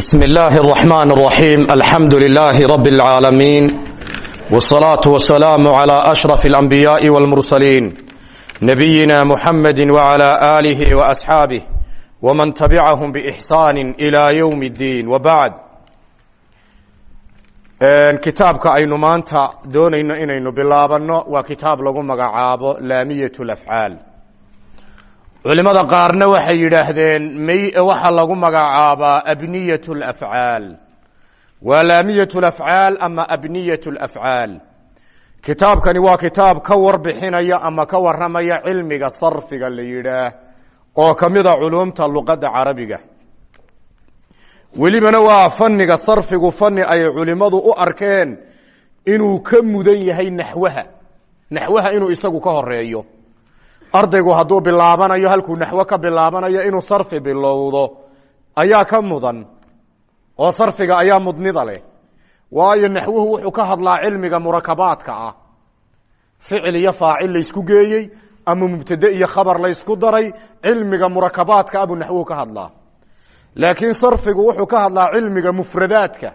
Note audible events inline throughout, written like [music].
بسم الله الرحمن الرحيم الحمد لله رب العالمين والصلاة والسلام على أشرف الأنبياء والمرسلين نبينا محمد وعلى آله وأصحابه ومن تبعهم بإحسان إلى يوم الدين وبعد kitaabka aynu maanta doonayno inaynu bilaabano waa kitaab lagu magacaabo laamiyat lafcaal culimada qaarna waxay yidhaahdeen may waxa lagu magacaabaa abniyat lafcaal waa laamiyat lafcaal ama abniyat lafcaal kitaabkani waa kitaab ka warbixinaya ama ka waramaya cilmiga sarfiga la yidhaah oo kamida culumta luqadda carabiga. Welibana waa faniga sarfigu fani ay culimadu u arkeen inuu ka mudan yahay naxwaha. Naxwaha inuu isagu ka horeeyo ardaygu hadduu bilaabanayo halkuu naxwo ka bilaabanayo inuu sarfi bilowdo ayaa ka mudan oo sarfiga ayaa mudnida leh. Waayo naxwuhu wuxuu ka hadlaa cilmiga murakabaadka ah. Ficil iyo faacil laysku geeyey ama mubtade iyo khabar laysku daray cilmiga murakabaadka ah buu naxwuhu ka hadlaa. Laakiin sarfigu wuxuu ka hadlaa cilmiga mufradaadka.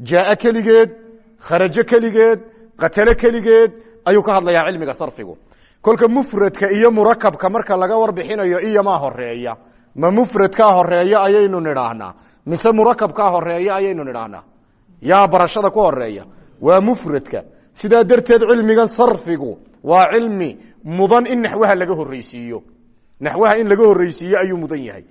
Jaaa keligeed kharajo keligeed qatalo keligeed ayuu ka hadlayaa cilmiga sarfigu kolka mufradka iyo murakabka marka laga warbixinayo iyomaa horreeya ma mufradkaa horreeya ayaynu nidhaahnaa mise murakabkaa horreeya ayaynu nidhaahnaa yaa barashada ku horreeya waa mufradka. Sidaa darteed cilmigan sarfigu waa cilmi mudan in naxwaha laga horeysiiyo naxwaha in laga horeysiiyo ayuu mudan yahay.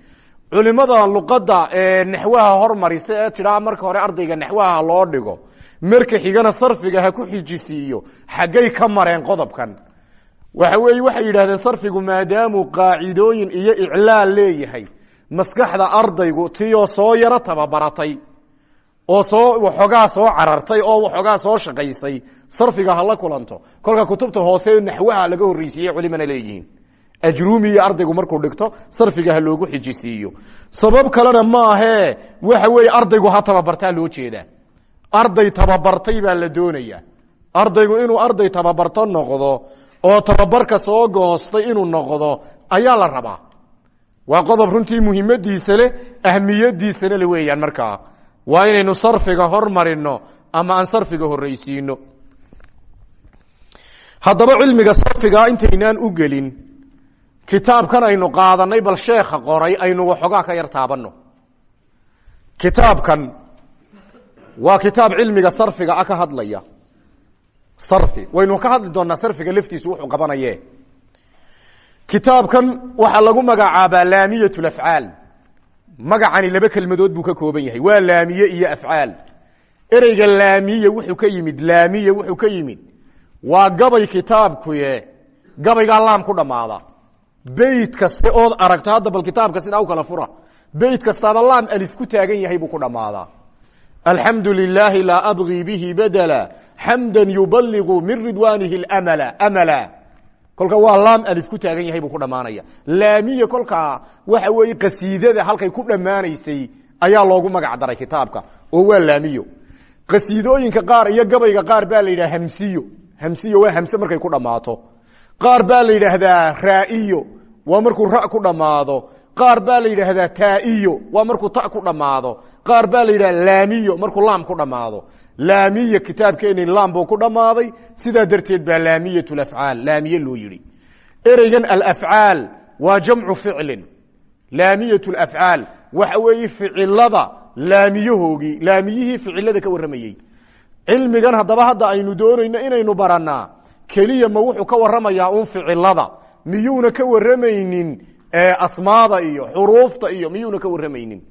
Culimada luqadda ee naxwaha hormarisa ee tidhaa marka hore ardayga naxwaha loo dhigo marka xigana sarfiga ha ku xijisiiyo xaggay ka mareen qodobkan waxa weeye waxay yidhahdeen sarfigu maadaamuu qaacidooyin iyo iclaal leeyahay. Maskaxda ardaygu tiyoo soo yaro tababaratay oo soo waxoogaa soo carartay oo waxoogaa soo shaqaysay sarfiga hala kulanto. Kolka kutubta hoose naxwaha laga horreysiiyey culimana leeyihiin. Ajruumi iyo ardaygu markuu dhigto sarfiga ha loogu xijisiiyo. Sabab kalena maahee waxa weeye ardaygu ha tababartaa loo jeedaa. Arday tababartay baa la doonayaa. Ardaygu inuu arday tababarto noqdo oo tababarka soo goostay inuu noqdo ayaa la rabaa. Waa qodob runtii muhiimadiisa leh ahmiyadiisana le weeyaan markaa waa inaynu sarfiga hormarino ama aan sarfiga horreysiino haddaba cilmiga sarfiga intaynaan u gelin. Kitaabkan aynu qaadanay bal sheekha qoray aynu waxoogaa ka yar taabano kitaabkan waa kitaab cilmiga sarfiga ah ka hadlaya sarfi. Waynu ka hadli doonaa sarfiga laftiisu wuxuu qabanaye kitaabkan waxaa lagu magacaabaa laamiyat lafcaal magacani laba kelmadood buu ka kooban yahay. Waa laamiye iyo afcaal ereyga laamiye wuxuu ka yimid laamiye wuxuu ka yimid. Waa gabay kitaabkuye gabaygaa laam ku dhammaada. Beyt kaste ood aragto hadda kitaabka sidaa u kala fura. Beyt kastaaba laam alif ku taagan yahay buu ku dhammaadaa alxamdu lilaahi laa abgii bihi badela xamda yubaligu min ridwaanihi mla kolka waa laam alif ku taagan yahay buu ku dhammaanaya laamiye kolkaa waxa weeye qasiidada halkay ku dhammaanaysay ayaa loogu magac daray kitaabka oo waa laamiyo qasiidooyinka qaar iyo gabayga qaar baa la yidhaha hamsiyo hamsiyo waa hamse markay ku dhammaato qaar baa la yidhaahdaa raa'iyo waa markuu ra ku dhammaado qaar baa la yidhaahdaa taaiyo. Waa markuu ta ku dhammaado. Qaar baa la yidhahda laamiyo markuu laam ku dhammaado. Laamiya kitaabkeeni laam buu ku dhammaaday sidaa darteed baa laamiyat lafcaal laamiye loo yihi ereygan alafcaal waa jamcu ficlin. Laamiyat lafcaal waxa weeye ficilada laamiyahoogii laamiyihii ficilada ka warramayey cilmigan haddaba hadda aynu doonayno inaynu baranaa keliya ma wuxuu ka waramayaa un ficilada miyuuna ka waramaynin asmaada iyo xuruufta iyo miyuuna ka waramaynin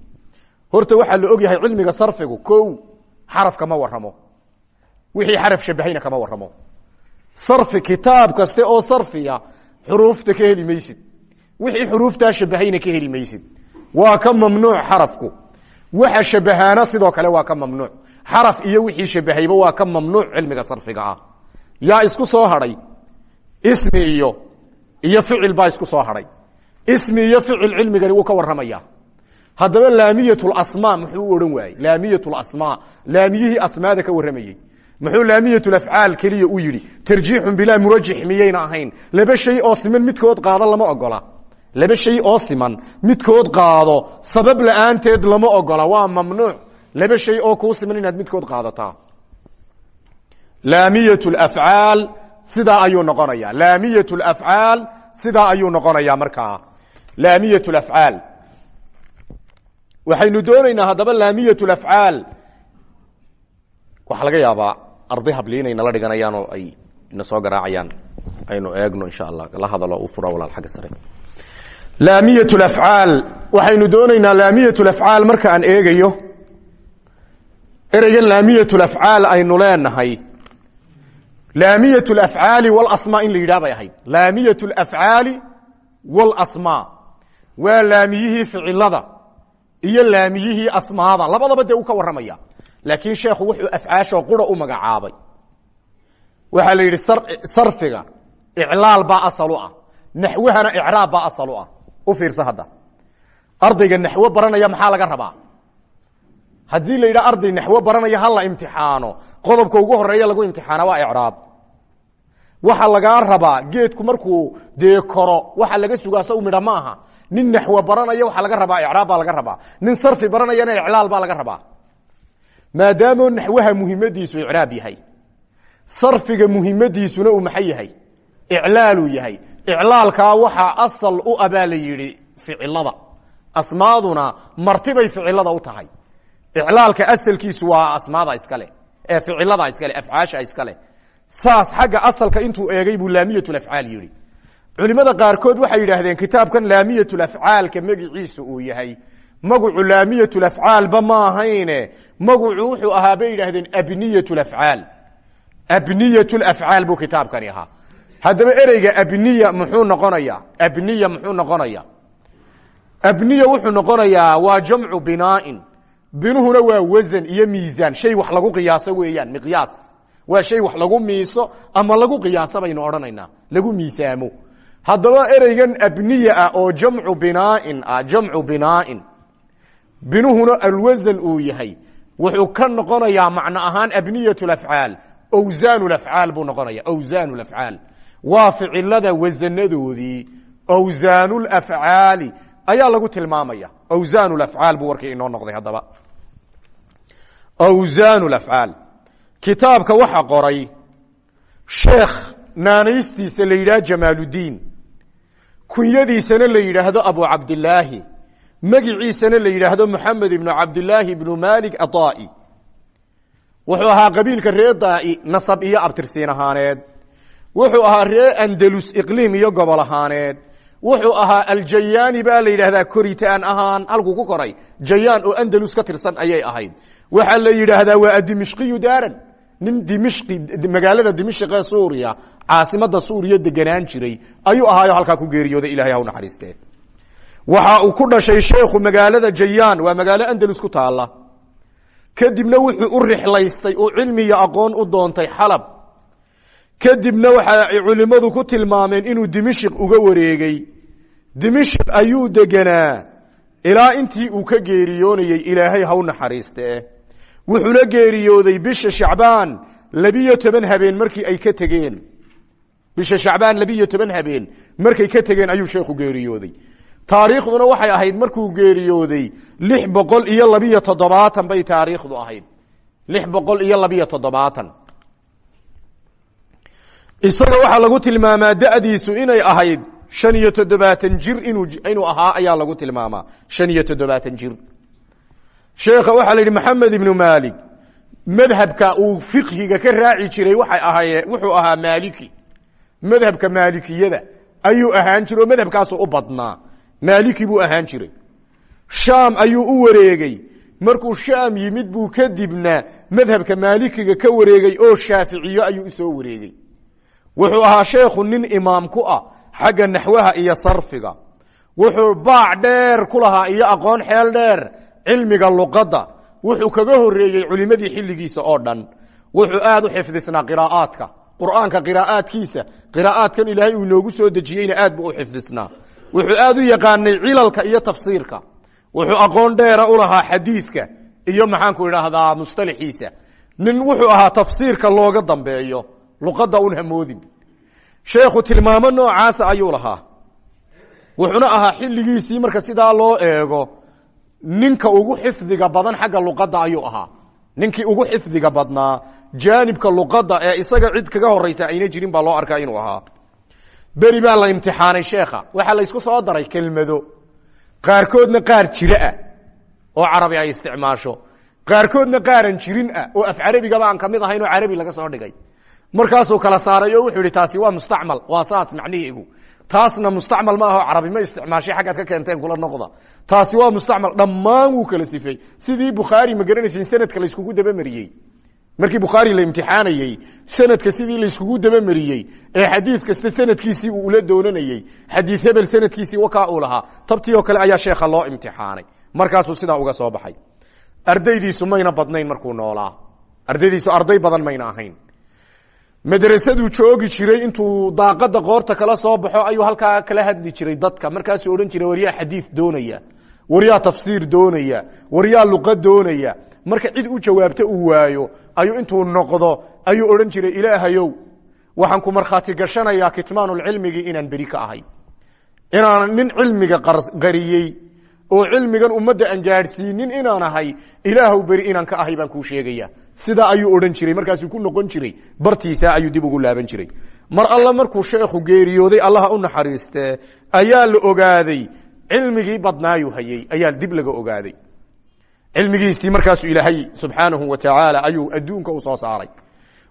horta waxaa la og yahay cilmiga sarfigu ko xaraf kama waramo wixii xaraf shabahayna kama waramo sarfi kitaab kaste oo sarfiya xuruufta ka heli maysid. Wixii xuruuftaa shabahayna ka heli maysid. Waa ka mamnuuc xarafku. Waxa shabahaana sidoo kale waa ka mamnuuc. Xaraf iyo wixii shabahayba waa ka mamnuuc cilmiga sarfiga ah. Yaa isku soo hadhay ismi iyo iyo ficil baa isku soo hadhay ismi iyo ficil cilmigani wuu ka waramaya haddaba laamiyat asmaa muxuu u odhan waayey. Laamiyat asmaa. Laamiyihii asmaada ka warramayey. Muxuu laamiyat afcaal keliya u yidhi tarjiixun bilaa murajix miyayna ahayn. Laba shay oo siman midkood qaada lama ogola. Laba shay oo siman midkood qaado sabab la'aanteed lama ogola. Waa mamnuuc. Laba shay oo kuu siman inaad midkood qaadataa. Laamiyat lafcaal sidaa ayuu noqonaya laamiyat lafcaal sidaa ayuu noqonaya markaa laamiyat lafcaal waxaynu doonaynaa haddaba laamiyat lafcaal waxaa laga yaabaa arday habli inay nala dhiganayaan oo ay na soo garaacayaan. Aynu eegno insha allah. La hadalo u fura walaal xagga sare. Laamiyat lafcaal waxaynu doonaynaa laamiyat lafcaal marka aan eegayo. Ereygan laamiyat lafcaal aynu leenahay. Laamiyat lafcaali walasmaa in la yidhah bay ahayd. Laamiyat lafcaali walasmaa waa laamiyihii ficilada iyo laamiyihii asmaada. Labadaba dee uu ka warramaya. Laakiin sheekhu wuxuu afcaashoo qura u magacaabay. Waxaa la yidhi sarfiga iclaal baa asal u ah. Naxwahana icraab baa asal u ah. U fiirsa hadda. Ardayga naxwo baranaya maxaa laga rabaa? Haddii la yidhaha arday naxwo baranaya hala imtixaano. Qodobka ugu horreeya lagu imtixaana waa icraab. Waxa lagaa rabaa geedku markuu dee koro waxa laga sugaa saw midha ma aha nin naxwo baranaya waxaa laga rabaa icraab baa laga rabaa. Nin sarfi baranayana iclaal baa laga rabaa. Maadaamo naxwaha muhimadiisu icraab yahay sarfiga muhimadiisuna uu maxay yahay? Iclaaluu yahay. Iclaalkaa waxaa asal u ah baa la asmaaduna martibay ficilada u tahay. Iclaalka asalkiisu waa asmaada iskale ee ficilada iskale afcaasha iskale saas xagga asalka intuu eegay buu laamiyatulafcaal yidhi culimada qaarkood waxay yidhaahdeen kitaabkan laamiyatulafcaalka magiciisu uu yahay. Magacu laamiyatulafcaalba ma ahayne. Magacu wuxuu ahaa bay yidhaahdeen abniyatulafcaal abniyatulafcaal buu kitaabkani ahaa. Haddaba ereyga abniya muxuu noqonaya abniya muxuu noqonaya abniya wuxuu noqonayaa waa jamcu binaain. Binuhuna waa wasan iyo miisaan shay wax lagu qiyaaso weeyaan miqyaas. Waa shay wax lagu miiso ama lagu qiyaaso baynu odhanaynaa. Lagu miisaamo haddaba ereygan abniya ah oo jamcu binaain ah jamcu binaain binuhuna alwasan uu yahay. Wuxuu ka noqonayaa macno ahaan abniyat lafcaal awsaan lafcaal buu noqonaya awsaan lafcaal waa ficilada wasanadoodii awsaan lafcaali ayaa lagu tilmaamaya. Awsaan lafcaal buu warkii inoo noqday haddaba. Awsaan lafcaal kitaabka waxa qoray sheekh naanaystiisa la yidhaha kunyadiisana la yidhaahdo abu cabdilaahi magiciisana la yidhaahdo moxamed ibnu cabdilaahi ibnu malik aai wuxuu ahaa qabiilka ree daai nasab iyo abtirsiin ahaaneed. Wuxuu ahaa ree andalus iqliim iyo gobol ahaaneed. Wuxuu ahaa aljayaani baa la yidhaahdaa koritaan ahaan halkuu ku koray. Jayaan oo andalus ka tirsan ayay ahayd. Waxaa la yidhaahdaa waa adimishqiyu daaran nin dimishqi magaalada dimishq ee suuriya caasimada suuriya deganaan jiray ayuu ahaayo halkaa ku geeriyooday ilahay ha u naxariistee. Waxa uu ku dhashay sheekhu magaalada jayaan waa magaalo andalus ku taala kadibna wuxuu u rixlaystay oo cilmi iyo aqoon u doontay xalab kadibna waxa ay culimmadu ku tilmaameen inuu dimishq uga wareegey dimishq ayuu deganaa ilaa intii uu ka geeriyoonayey ilaahay ha u naxariistee wuxuuna geeriyooday bisha shacbaan labiyo toban habeen markii ay ka tegeen. Bisha shacbaan labiyo toban habeen markay ka tegeen ayuu sheekhu geeriyooday. Taariikhduna waxay ahayd markuu geeriyooday lix boqol iyo labiyo toddobaatan bay taariikhdu ahayd. Lix boqol iyo labiyo toddobaatan. Isaga waxaa lagu tilmaamaa da'diisu inay ahayd shan iyo toddobaatan jir inuu inuu ahaa ayaa lagu tilmaamaa. Shan iyo toddobaatan jir sheekha waxaa la yidhi maxamed ibnu maalik madhabka uu fiqhiga ka raaci jiray waxay ahaye wuxuu ahaa maaliki madhabka maalikiyada ayuu ahaan jiray oo madhabkaasu u badnaa. Maaliki buu ahaan jiray. Shaam ayuu u wareegey markuu shaam yimid buu kadibna madhabka maalikiga ka wareegey oo shaaficiyo ayuu u soo wareegey wuxuu ahaa sheekhu nin imaam ku ah xagga naxwaha iyo sarfiga. Wuxuu baac dheer ku lahaa iyo aqoon xeel dheer cilmiga luqadda wuxuu kaga horeeyey culimadii xilligiisa oo dhan. Wuxuu aad u xifdisnaa qiraa'aadka qur'aanka qiraa'aadkiisa qiraa'aadkan ilaahay uu inoogu soo dejiyeyna aad buu u xifdisnaa. Wuxuu aad u yaqaanay cilalka iyo tafsiirka. Wuxuu aqoon dheera u lahaa xadiidka iyo maxaanku idhaahdaa mustalaxiisa. Nin wuxuu ahaa tafsiirka looga dambeeyo luqadda un hamoodin sheekhu tilmaamo noocaasa ayuu lahaa. Wuxuuna ahaa xilligiisii marka sidaa loo eego ninka ugu xifdiga badan xagga luqadda ayuu ahaa. Ninkii ugu xifdiga badnaa jaanibka luqadda ee isaga cid kaga horeysa ayna jirin baa loo arkaa inuu ahaa. Beri baa la imtixaanay sheekha. Waxaa laysku soo daray kelmado. Qaarkoodna qaar jiro ah oo carabi ay isticmaasho. Qaarkoodna qaaran jirin ah oo af carabigaba aan ka mid ahayn oo carabi laga soo dhigay. Markaasuu kala saaray oo wuxuu yihi taasi waa mustacmal waa saas macnihiigu taasna mustacmal ma aho carabi ma isticmaashay xaggaad ka keenteen kula noqda. Taasi waa mustacmal. Dhammaan wuu kala sifey sidii bukhaari ma garanaysin sanadka layskugu dabamariyey markii bukhaari la imtixaanayey sanadka sidii layskugu dabamariyey ee xadiis kasta sanadkiisii uu ula doonanayey xadiis hebel sanadkiisii wakaa uu lahaa tabtii oo kale ayaa sheekha loo imtixaanay. Markaasuu sidaa uga soo baxay. Ardaydiisu mayna badnayn markuu noolaa. Ardaydiisu arday badan mayna ahayn madrasaduu joogi jiray intuu daaqada qoorta kala soo baxo ayuu halkaa kala hadli jiray dadka. Markaasuu odhan jiray waryaa xadii doonaya waryaa tafsiir doonaya waryaa luqa doonaya. Marka cid u jawaabto uu waayo ayuu intuu noqdo ayuu odhan jiray ilaahayow waxaan ku markhaati gashanayaa kitmaanulcilmigii inaan beri ka ahay. Inaan nin cilmiga qariyey oo cilmigan ummadda aan gaadhsiinin inaan ahay ilaahw beri inaan ka ahay baan kuu sheegaya sidaa ayuu odhan jiray markaasuu ku noqon jiray bartiisa ayuu dib ugu laaban jiray. Mar alla markuu sheekhu geeriyooday allaha u naxariistee ayaa la ogaaday cilmigii badnaayu hayey ayaa dib laga ogaaday. Cilmigiisii markaasuu ilaahay subxaanahu wa tacaala ayuu adduunka u soo saaray.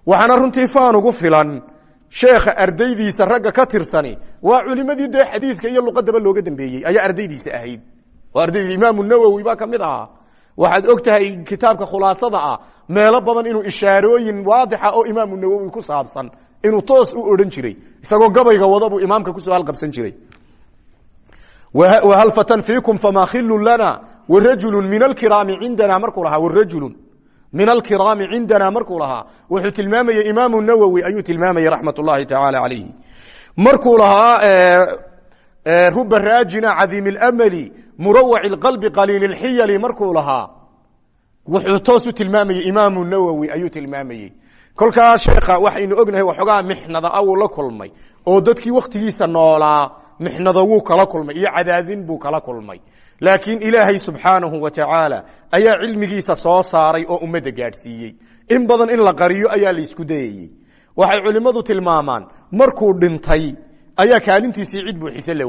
Waxaana runtii faan ugu filan sheekha ardaydiisa ragga ka tirsani waa culimadii dee xadiidka iyo luqadaba looga dambeeyey ayaa ardaydiisa ahayd. Oo ardayda imaamu nawowi baa ka mid ahaa waxaad og tahay kitaabka khulaasada ah meelo badan inuu ishaarooyin waadixa oo imaamu nawowi ku saabsan inuu toos u odhan jiray isagoo gabayga wada buu imaamka ku soo halqabsan jiray. Whal fatan fiikum fama khilu lana warajulu min alkiraami cindana markuu lahaa warajulu min alkiraami cindana markuu lahaa wuxuu tilmaamayey imaamu nawowi ayuu tilmaamayey raxmat ullahi tacaala calayhi. Markuu lahaa ruba raajina cadiim اlmli murawac اqalbi qaliil اxiyali markuu lahaa wuxuu toos u tilmaamayey imaamu nawowi ayuu tilmaamayey kolkaa sheekha waxaynu ognahay waxoogaa mixnada awuu la kulmay oo dadkii waktigiisa noolaa mixnada wuu kala kulmay iyo cadaadin buu kala kulmay. Laakiin ilaahay subxaanahu wa tacaala ayaa cilmigiisa soo saaray oo ummadda gaadhsiiyey. In badan in la qariyo ayaa la isku dayayey. Waxay culimmadu tilmaamaan markuu dhintay ayaa kaalintiisii cid buuxise la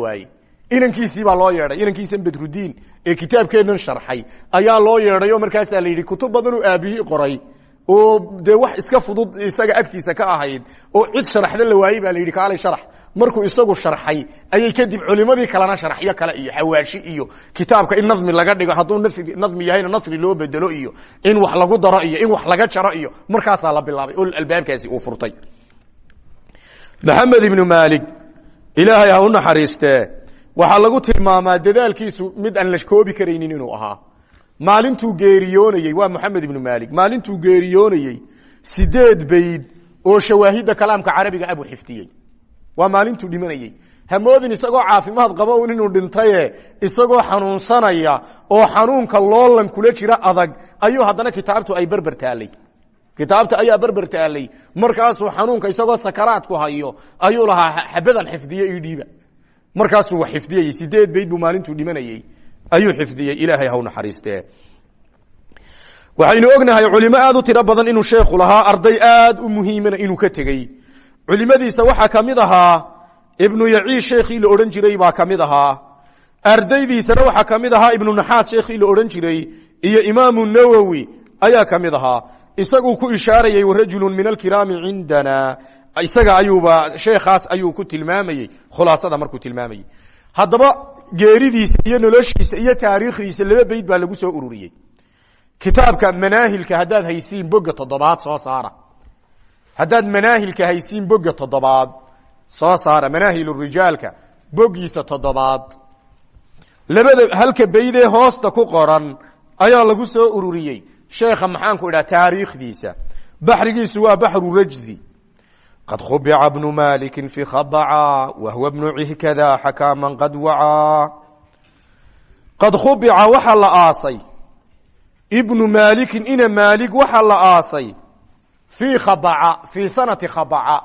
inankiisii baa loo yeedhay. Inankiisan bedrudiin ee kitaabkeennan sharxay. Ayaa loo yeedhay oo markaasaa la yidhi kutub badanuu aabihii qoray. Oo dee wax iska fudud isaga agtiisa ka ahayd oo cid sharaxda la waayey baa la yidhi kaalay sharax markuu isagu sharxay ayay kadib culimadii kalena sharaxyo kale iyo xawaashi iyo kitaabka in nadmi laga dhigo hadduu nadmi yahayna nasri loo bedelo iyo in wax lagu daro iyo in wax laga jaro iyo markaasaa la bilaabay. Oo albaabkaasi uu furtay. Maxamed ibnu maalik ilaahay ha u naxariistee waxaa lagu tilmaamaa dadaalkiisu mid aan la koobi karaynin inuu ahaa. Maalintuu geeriyoonayey waa moxamed ibnu maalik. Maalintuu geeriyoonayey sideed bayd oo shawaahidda kalaamka carabiga abuu xifdiyey waa maalintuu dhimanayey. Hamoodin isagoo caafimaad qaba un inuu dhintaye isagoo xanuunsanaya oo xanuunka loolan kula jira adag ayuu haddana kitaabtu ay berber taalay kitaabta ayaa berber taalay markaasuu xanuunka isagoo sakaraad ku hayo ayuu lahaa xabadan xifdiye ii dhiiba markaasuu wax xifdiyayey sideed bayd buu maalintuu dhimanayey ayuu xifdiyey ilaahay haw naxariistee waxaynu ognahay culimo aad u tiro badan inuu sheekhu lahaa arday aad u muhiimana inuu ka tegey culimadiisa waxaa ka mid ahaa ibnu yaciish sheekhii la odhan jiray baa ka mid ahaa. Ardaydiisana waxaa ka mid ahaa ibnu naxaas sheekhii la odhan jiray. Iyo imaamu nawowi ayaa ka mid ahaa. Isaguu ku ishaarayey warajulu min alkiraami cindana isaga ayuuba sheekhaas ayuu ku tilmaamayey khulaasada markuu tilmaamayey. Haddaba geeridiisa iyo noloshiisa iyo taariikhdiisa laba beyd baa lagu soo ururiyey. Kitaabka manaahilka haddaad haysiin boga toddobaad soo saara. Haddaad manaahilka haysiin boga toddobaad soo saara. Manaahil rijaalka bogiisa toddobaad. Labada halka beydee hoosta ku qoran ayaa lagu soo ururiyey. Sheekha maxaanku idhaha taariikhdiisa. Baxrigiisu waa baxru rajzi qad khubica bnu maliki fi khabaca wahwa bnu cihkada xakaaman qad wacaa qad khubica waxaa la aasay ibnu maalikin ina maalig waxaa la aasay fii khabaca fii sanati khabaca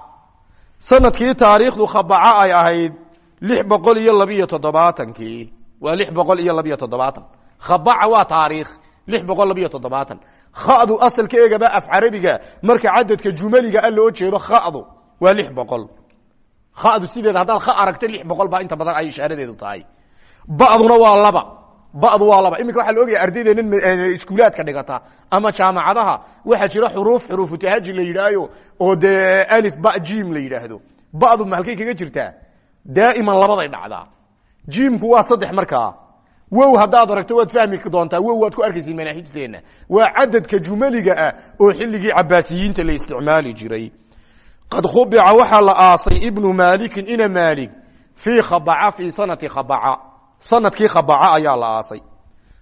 sannadkii taariikhdu khabaca ay ahayd lix boqol iyo labiyo toddobaatankii waa lix boqol iyo labiyo toddobaatan khabaca waa taariikh lix boqol labiyo toddobaatan. Khadu asalkeegaba af carabiga marka cadadka jumaliga a loo jeedo khadu waa lix boqol. Khadu sideeda haddaad kha aragta lix boqol baa inta badan ay ishaaradeedu tahay. Baduna waa laba. Badu waa laba. Iminka waxaa la ogaya ardaydeena iskuulaadka dhigata ama jaamacadaha. Waxaa jira xuruuf xuruufu tahaji la yidhaayo oo dee alif ba jim la yidhaahdo. Badu mahalkay kaga jirtaa? Daa'iman labaday dhacdaa. Jimku waa saddex markaa wow haddaad aragto waad fahmi doontaa wow waad ku arkaysa manaahijteena waa cadadka jumaliga ah oo xilligii cabaasiyiinta la isticmaali jiray. Qad khubica waxaa la aasay ibnu maalikin ina maalig fii khabaca fii sanati khabaca. Sanadkii khabaca ayaa la aasay.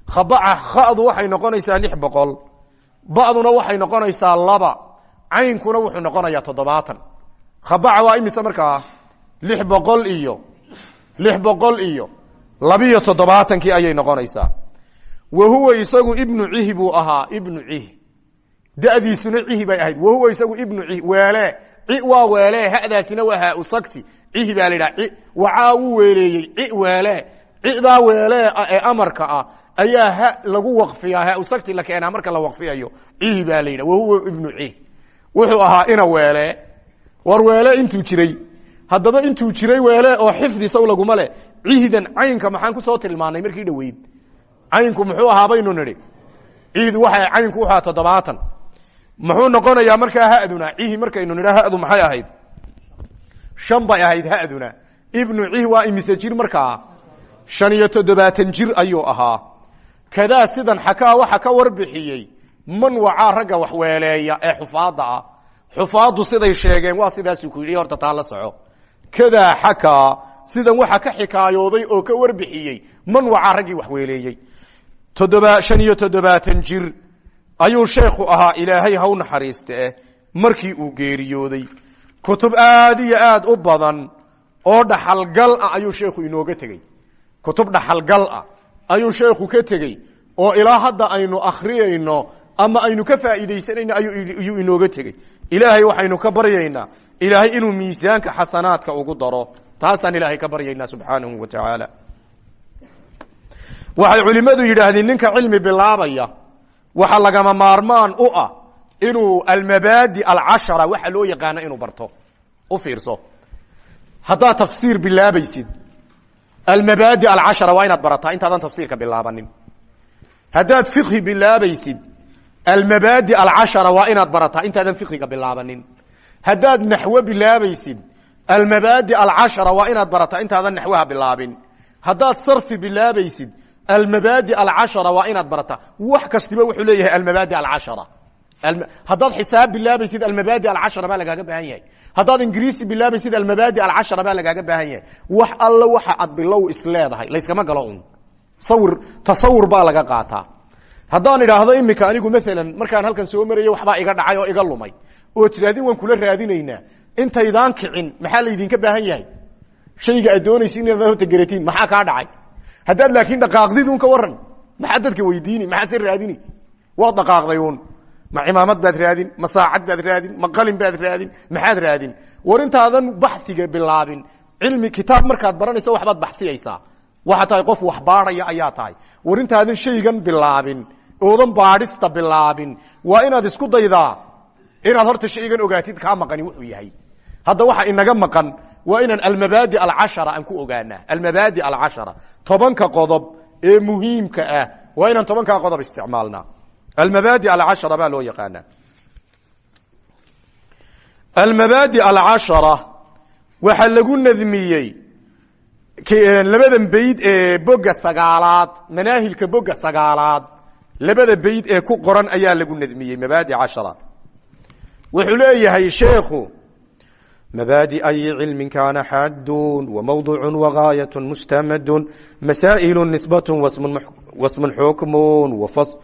Khabaca khadu waxay noqonaysaa lix boqol. Baduna waxay noqonaysaa laba. Caynkuna wuxuu noqonayaa toddobaatan. Khabaca waa imise markaa? Lix boqol iyo. Lix boqol iyo labiyo toddobaatankii ayay noqonaysaa. Wa huwa isagu ibnu cihi ahaa ibnu cihi. Dadiisuna cihi ahayd. Wa huwa isagu ibnu cihi weele. Ci waa weele hadaasina waa haa usagti cihi baa la yidhaha wacaa wuu weeleeyey ci weele. Cidaa weele ee amarka ah ayaa lagu waqfiyaa ha usagti la keenaa marka la waqfiyayo. Cihi baa la huwa ibnu cihi. Wuxuu ahaa ina weele. War weele intuu jiray. Haddaba intuu jiray weele oo xifdi saw laguma leh cihdan caynka maxaan ku soo tilmaanay markii dhaweyd? Caynku muxuu ahaa baynu nidhi cihdu waa caynku wuxuu ahaa toddobaatan. Muxuu noqonayaa markaa haduna cihi markaynu nidha hadu maxay ahayd? Shan bay ahayd haduna ibnu cih waa imise jir markaa. Shan iyo toddobaatan jir ayuu ahaa. Kadaa sidan xakaa waxa ka warbixiyey man wacaa ragga wax weeleeya ee xufaadda ah. Xufaaddu siday sheegeen waa sidaasuu ku yidhi horta taa la soco. Kadaa xakaa sidan waxa ka xikaayooday oo ka warbixiyey man wacaa raggii wax weeleeyey. Toddoba shan iyo toddobaatan jir ayuu sheekhu ahaa ilaahay haw naxariiste markii uu geeriyooday. Kutub aad iyo aad u badan oo dhaxalgal ah ayuu sheekhu inooga tegey. Kutub dhaxalgal ah ayuu sheekhu ka tegey oo ilaa hadda aynu akhriyayno ama aynu ka faa'iidaysanayno ayuu inooga tegey. Ilaahay waxaynu ka baryaynaa ilaahay inuu miisaanka xasanaadka ugu daro taasaan ilaahay ka baryaynaa subxaanahu wa tacaala. Waxay culimmadu yidhaahdeen ninka cilmi bilaabaya waxa lagama maarmaan u ah inuu almabaadi alcashara waxa loo yaqaano inuu barto u fiirso. Haddaad tafsiir bilaabaysid almabaadi alcashara waa inaad barataa intaadan tafsiirka bilaabanin. Haddaad fiqhi bilaabaysid almabaadi alcashara waa inaad barataa intaadan fiqhiga bilaabanin. Haddaad naxwo bilaabaysid almabaadi alcashara waa inaad barataa intaadan naxwaha bilaabin. Haddaad sarfi bilaabaysid almabaadi alcashara waa inaad barataa wax kastiba wuxuu leeyahay almabaadi alcashara. Haddaad xisaab bilaabaysid almabaadi alcashara baa lagaaga baahan yahay. Haddaad ingiriisi bilaabaysid almabaadi alcashara baa lagaaga baahan yahay. Wax alla waxa aad bilow isleedahay layskama galo un sawir tasawur baa laga qaataa. Haddaan idhaahdo iminka anigu maalan markaan halkan soo marayo waxbaa iga dhacay oo iga lumay intaydaan kicin maxaa laydinka baahan yahay? Shayga aad doonaysa inaad horta garatiin maxaa kaa dhacay? Haddaad laakiin dhaqaaqdid un ka waran maxaad dadka weydiini maxaad se raadini? Waad dhaqaaqday ma cimaamad baad raadin ma saacad baad raadin ma qalin baad raadin maxaad raadin? War intaadan bilaabin. Cilmi kitaab markaad baranayso waxbaad baxiyaysaa waxa tahay qof wax baadhaya ayaa tahay. War shaygan bilaabin oodan baadhista bilaabin. Waa inaad isku daydaa. Inaad horta shaygan ogaatid kaa maqani wuxuu yahay hadda waxa inaga maqan waa inaan almabaadi alcashara aan ku ogaanaa almabaadi alcashara tobanka qodob ee muhiimka ah waa inaan tobankaa qodob isticmaalnaa. Almabaadi alcashara baa loo yaqaanaa. Almabaadi alcashara waxaa lagu nadmiyey labadan bayd ee boga sagaalaad manaahilka boga sagaalaad labada bayd ee ku qoran ayaa lagu nadmiyey mabaadi cashara wuxuu leeyahay sheekhu مبادئ أي علم كان حاد وموضوع وغاية مستمد مسائل نسبة واسم, واسم حكم وفصل,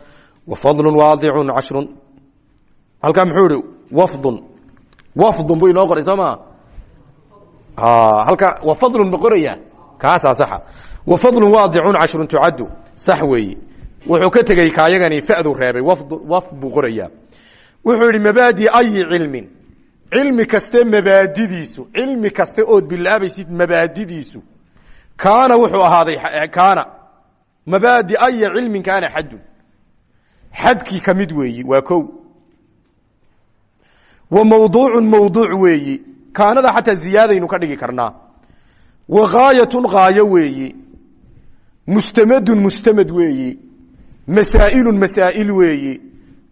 وفضل واضع عشر هل كان محوري وفض وفض بو inoo qoray soo ma halka وفضل بqoraya kaasaa صح وفضل واضع عشر تعد صح weeye wuxuu ka tegey kaayagani fadu reebay wf buu qoraya wuxuu yihi مبادئ أي علم cilmi kaste mabaadidiisu cilmi kaste ood bilaabaysid mabaadidiisu. Kaana wuxuu ahaaday kaana. Mabaadi aya cilmin kaana xadun. Xadkii ka weeyi waa ko wa mawduucu mawduuc weeyi. Kaanada xataa ziyaadaynu ka dhigi karnaa. Wa gaayatun gaayo weeyi. Mustamadun mustamad weeyi. Masaa'ilun masaa'il weeyi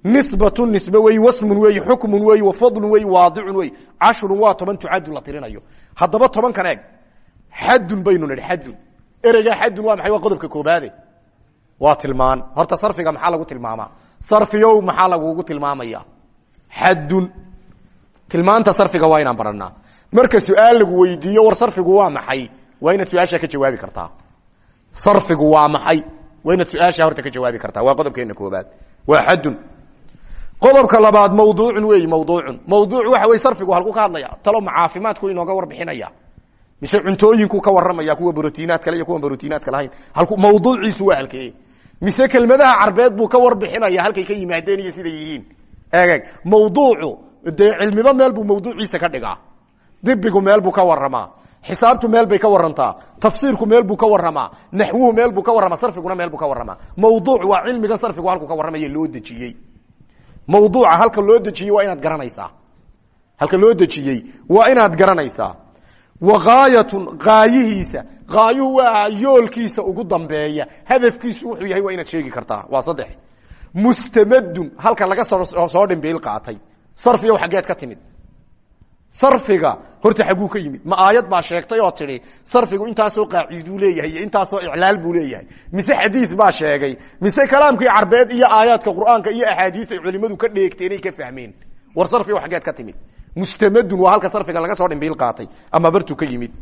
nisbatun nisbe weeyi wasmun weeyi xukmun weeyi wa fadlun weeyi waadicun weeyi cashrun waa toban tucadu la tirinayo. Haddaba tobankan eeg xadun baynu nidhi xadun. Ereygaa xadun waa maxay? Waa qodobka koobaade. Waa tilmaan. Horta sarfiga maxaa lagu tilmaamaa? Sarfiyow maxaa lagugu tilmaamaya? Xadun. Tilmaanta sarfiga waa inaan baranaa marka su'aal lagu weydiiyo war sarfigu waa maxay? Waa inaad su'aasha ka jawaabi kartaa. Sarfigu waa maxay? Waa inaad su'aasha horta ka jawaabi kartaa. Waa qodobkeena koobaad. Waa xadun qodobka labaad mawduucun weeyi mawduucun. Mawduuc waxa wey sarfigu halku ka hadlaya talo macaafimaadku inooga warbixinaya mise cuntooyinku ka waramaya kuwa brotiinaad kale iyo kuwa brotiinaadka lahayn. Halku mawduuciisu waa halkee. Mise kelmadaha carbeed buu ka warbixinaya halkay ka yimaadeen iyo siday yihiin. Eeg mawduucu dee cilmiba meel buu mawduuciisa ka dhigaa. Dibigu meel buu ka waramaa xisaabtu meel bay ka warantaa tafsiirku meel buu ka waramaa naxwuhu meel buu ka warramaa. Sarfiguna meel buu ka waramaa mawduuc waa cilmigan sarfigu halku ka warramaya loo dejiyey mawduuca halka loo dejiyey waa inaad garanaysaa. Halka loo dejiyey waa inaad garanaysaa. Wa gaayatun gaayihiisa. Gaayuhu waa yoolkiisa ugu dambeeya. Hadafkiisu wuxuu yahay waa inaad sheegi kartaa. Waa saddex. Mustamadun halka laga soo dhimbiil qaatay. Sarfiga xaggeed ka timid sarfiga. Horta xagguu ka yimid. Ma aayad baa sheegtay oo tidhi sarfigu intaasoo qaaciduu leeyahay iyo intaasoo iclaal buu leeyahay. Mise xadiis baa sheegay. Mise kalaamkii carbeed iyo aayaadka qur'aanka iyo axaadiis culimadu ka dheegteenay ka fahmeen. War sarfiga xaggeed ka timid. Mustamadun waa halka sarfiga laga soo dhimbiil qaatay ama bartuu ka yimid.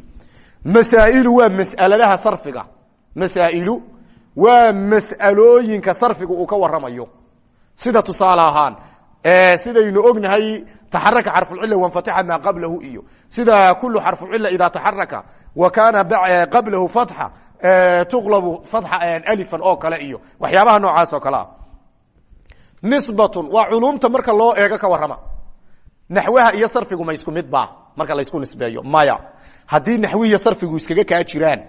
Masaa'ilu waa mas'aladaha sarfiga. Masaa'ilu waa mas'alooyinka sarfiga uu ka warramayo. Sida tusaale ahaan sidaynu ognahay taxaraka xarfucila wanfataxa maa qablahu iyo sida kulu xarfucila idaa taxaraka wa kaana qablahu fatxa tuqlabu fatxa alifan oo kale iyo waxyaabaha noocaas oo kale ah nisbatun waa culumta marka loo eego ka warrama naxwaha iyo sarfigu ma isku mid ba marka laysku nisbeeyo maya haddii naxwihiyo sarfigu iskaga kaa jiraan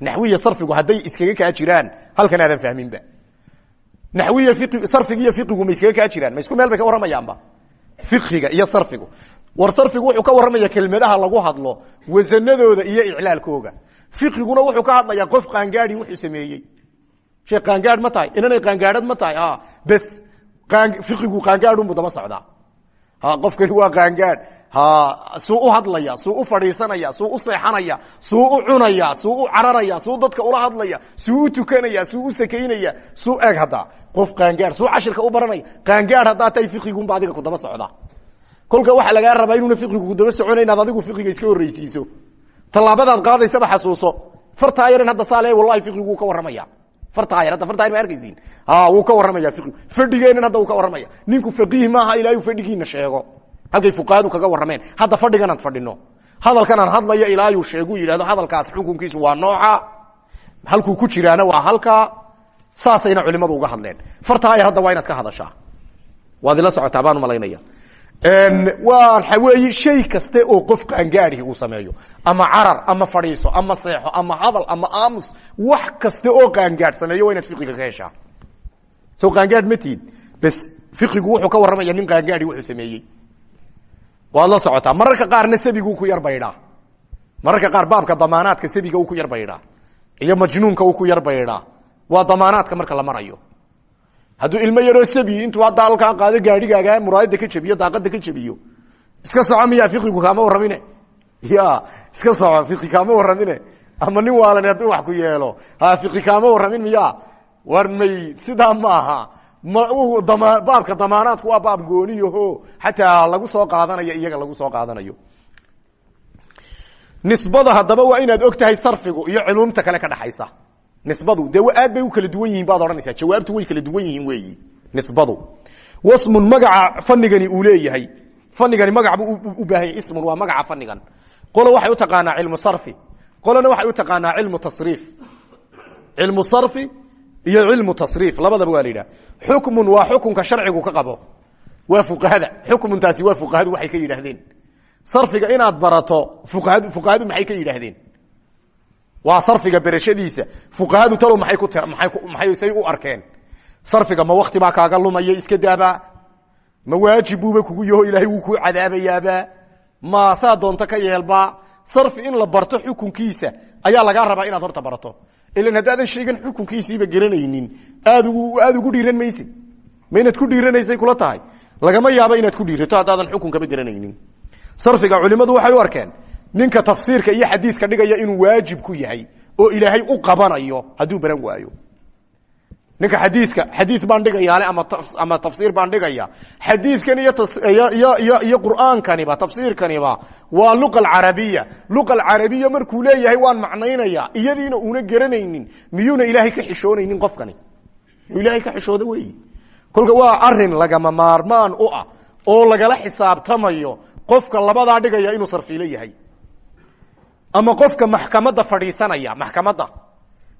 naxwihiyo sarfigu hadday iskaga kaa jiraan halkan aadan fahminba naxwiya sarfiga iyo fiqigu ma iskaga kaa jiraan ma isku meel bay ka warramayaanba fiqiga iyo sarfigu. War sarfigu wuxuu ka warramaya kelmadaha lagu hadlo wasanadooda iyo iclaalkooga. Fiqiguna wuxuu ka hadlayaa qof qaangaadi wuxuu sameeyey. Shee qaangaad ma tahay? Inanay qaangaadhad ma tahay? Bes fiqigu qaangaadunbu daba socdaa. Qofkani waa qaangaad suu u hadlaya suu u fadhiisanaya suu u seexanaya suu u cunaya suu u cararaya suu dadka ula hadlaya suu u tukanaya suu u sakaynaya suu eeg haddaa qof qaangaad suu cashirka u baranaya qaangaad haddaa tahay fiqigunba adiga ku daba socda. Kolka waxaa lagaa rabaa inuuna fiqigu ku daba socona inaad adigu fiqiga iska horreysiiso tallaabadaad qaadaysaba xasuuso. Fartaa yaran hadda saale wallahi fiqiguu ka warramaya. Fartaa yar hadda fartaa yar ma arkaysiin wuu ka warramaya fiqigu fadhigeenan hadda wuu ka warramaya. Ninku faqiih maaha ilaa uu fadhigiina sheego. Halkay fuqahadu kaga warrameen. Hadda fadhiganaan fadhino hadalkanaan hadlaya ilaayuu sheegu yidhahdo hadalkaas xukunkiisu waa nooca. Halkuu ku jiraana waa halkaa saasayna culimadu uga hadleen. Fartaa yar hadda waa inaad ka hadashaa. Waad ila socotaa baan u malaynaya waxa weeye shay kaste oo qof qaangaadihi uu sameeyo. Ama carar ama fadhiiso ama seexo ama hadal ama aamus wax kaste oo qaangaad sameeyo waa inaad fiqiga ka heshaa. Soo qaangaad ma tihid bes fiqigu wuxuu ka warramaya nin qaangaadi wuxuu sameeyey. Waad la socotaa. Mararka qaarna sabiguu ku yar baydhaa mararka qaar baabka damaanaadka sabiga uu ku yar baydhaa iyo majnuunka uu ku yar baydhaa waa damaanaadka marka la marayo. Hadduu ilmo yaroo sabi intuu hadda halkaa qaado gaadhigaaga muraayada ka jebiyo daaqada ka jebiyo iska soco fiqigu kaama warramine? Ya iska soco fiqi kaama warramine? Ama nin waalan hadduu wax ku yeelo ha fiqi kaama warramin miya war may sidaa maaha ma baabka damaanaadku waa baab gooniyaho xataa lagu soo qaadanayo iyaga lagu soo qaadanayo. Nisbada haddaba waa inaad og sarfigu iyo culumta kale ka dhaxaysa nisbadu. Dee aad bay u kala duwan yihiin baad odhanaysaa. Jawaabtu way kala duwan yihiin weeyi. Nisbadu. Wasmun magaca fanigani uu leeyahay. Fanigani magac buu u baahan yahy ismun waa magaca fanigan qolo waxay u taqaanaa cilmu sarfi. Qolona waxay u taqaanaa cilmu tasriif. Cilmu sarfi iyo cilmu tasriif. Labadaba waa la yidhaha. Xukmun waa xukunka sharcigu ka qabo. Waa fuqahada. Xukmuntaasi waa fuqahadu waxay ka yidhaahdeen. Sarfiga inaad barato fuqahadu fuqahadu maxay ka yidhaahdeen waa sarfiga berashadiisa fuqahadu talow maay ku maay say u arkeen? Sarfiga ma wakti baa kaaga lumaya iska daaba? Ma waajib buuba kugu yaho ilaahay wuu kuu cadaabayaaba? Ma saa doonto ka yeelba? Sarfi in la barto xukunkiisa ayaa lagaa rabaa inaad horta barato. Ilan haddaadan sheegan xukunkiisiiba garanaynin aad ugu dhiiran maysid ma ku dhiiranaysay kula tahay? Lagama yaabo inaad ku dhiirato haddaadan xukunkaba garanaynin sarfiga culimadu waxay u arkeen ninka tafsiirka iyo xadiidka dhigaya inuu waajib ku yahay oo ilaahay u qabanayo hadduu baran waayo. Ninka xadiidka xadiid baan dhigayaale ama tafsiir baan dhigaya xadiidkan iyo iyo qur'aankaniba tafsiirkaniba waa luqa alcarabiya. Luqa alcarabiya markuu leeyahay waan macnaynaya iyadiina una garanaynin miyuuna ilaahay ka xishoonaynin qofkani. Ilaahay ka xishoodo weyi kolka waa arrin lagama maarmaan u ah oo lagala xisaabtamayo qofka labadaa dhigaya inuu sarfiilo yahay ama qofka maxkamadda fadhiisanaya maxkamadda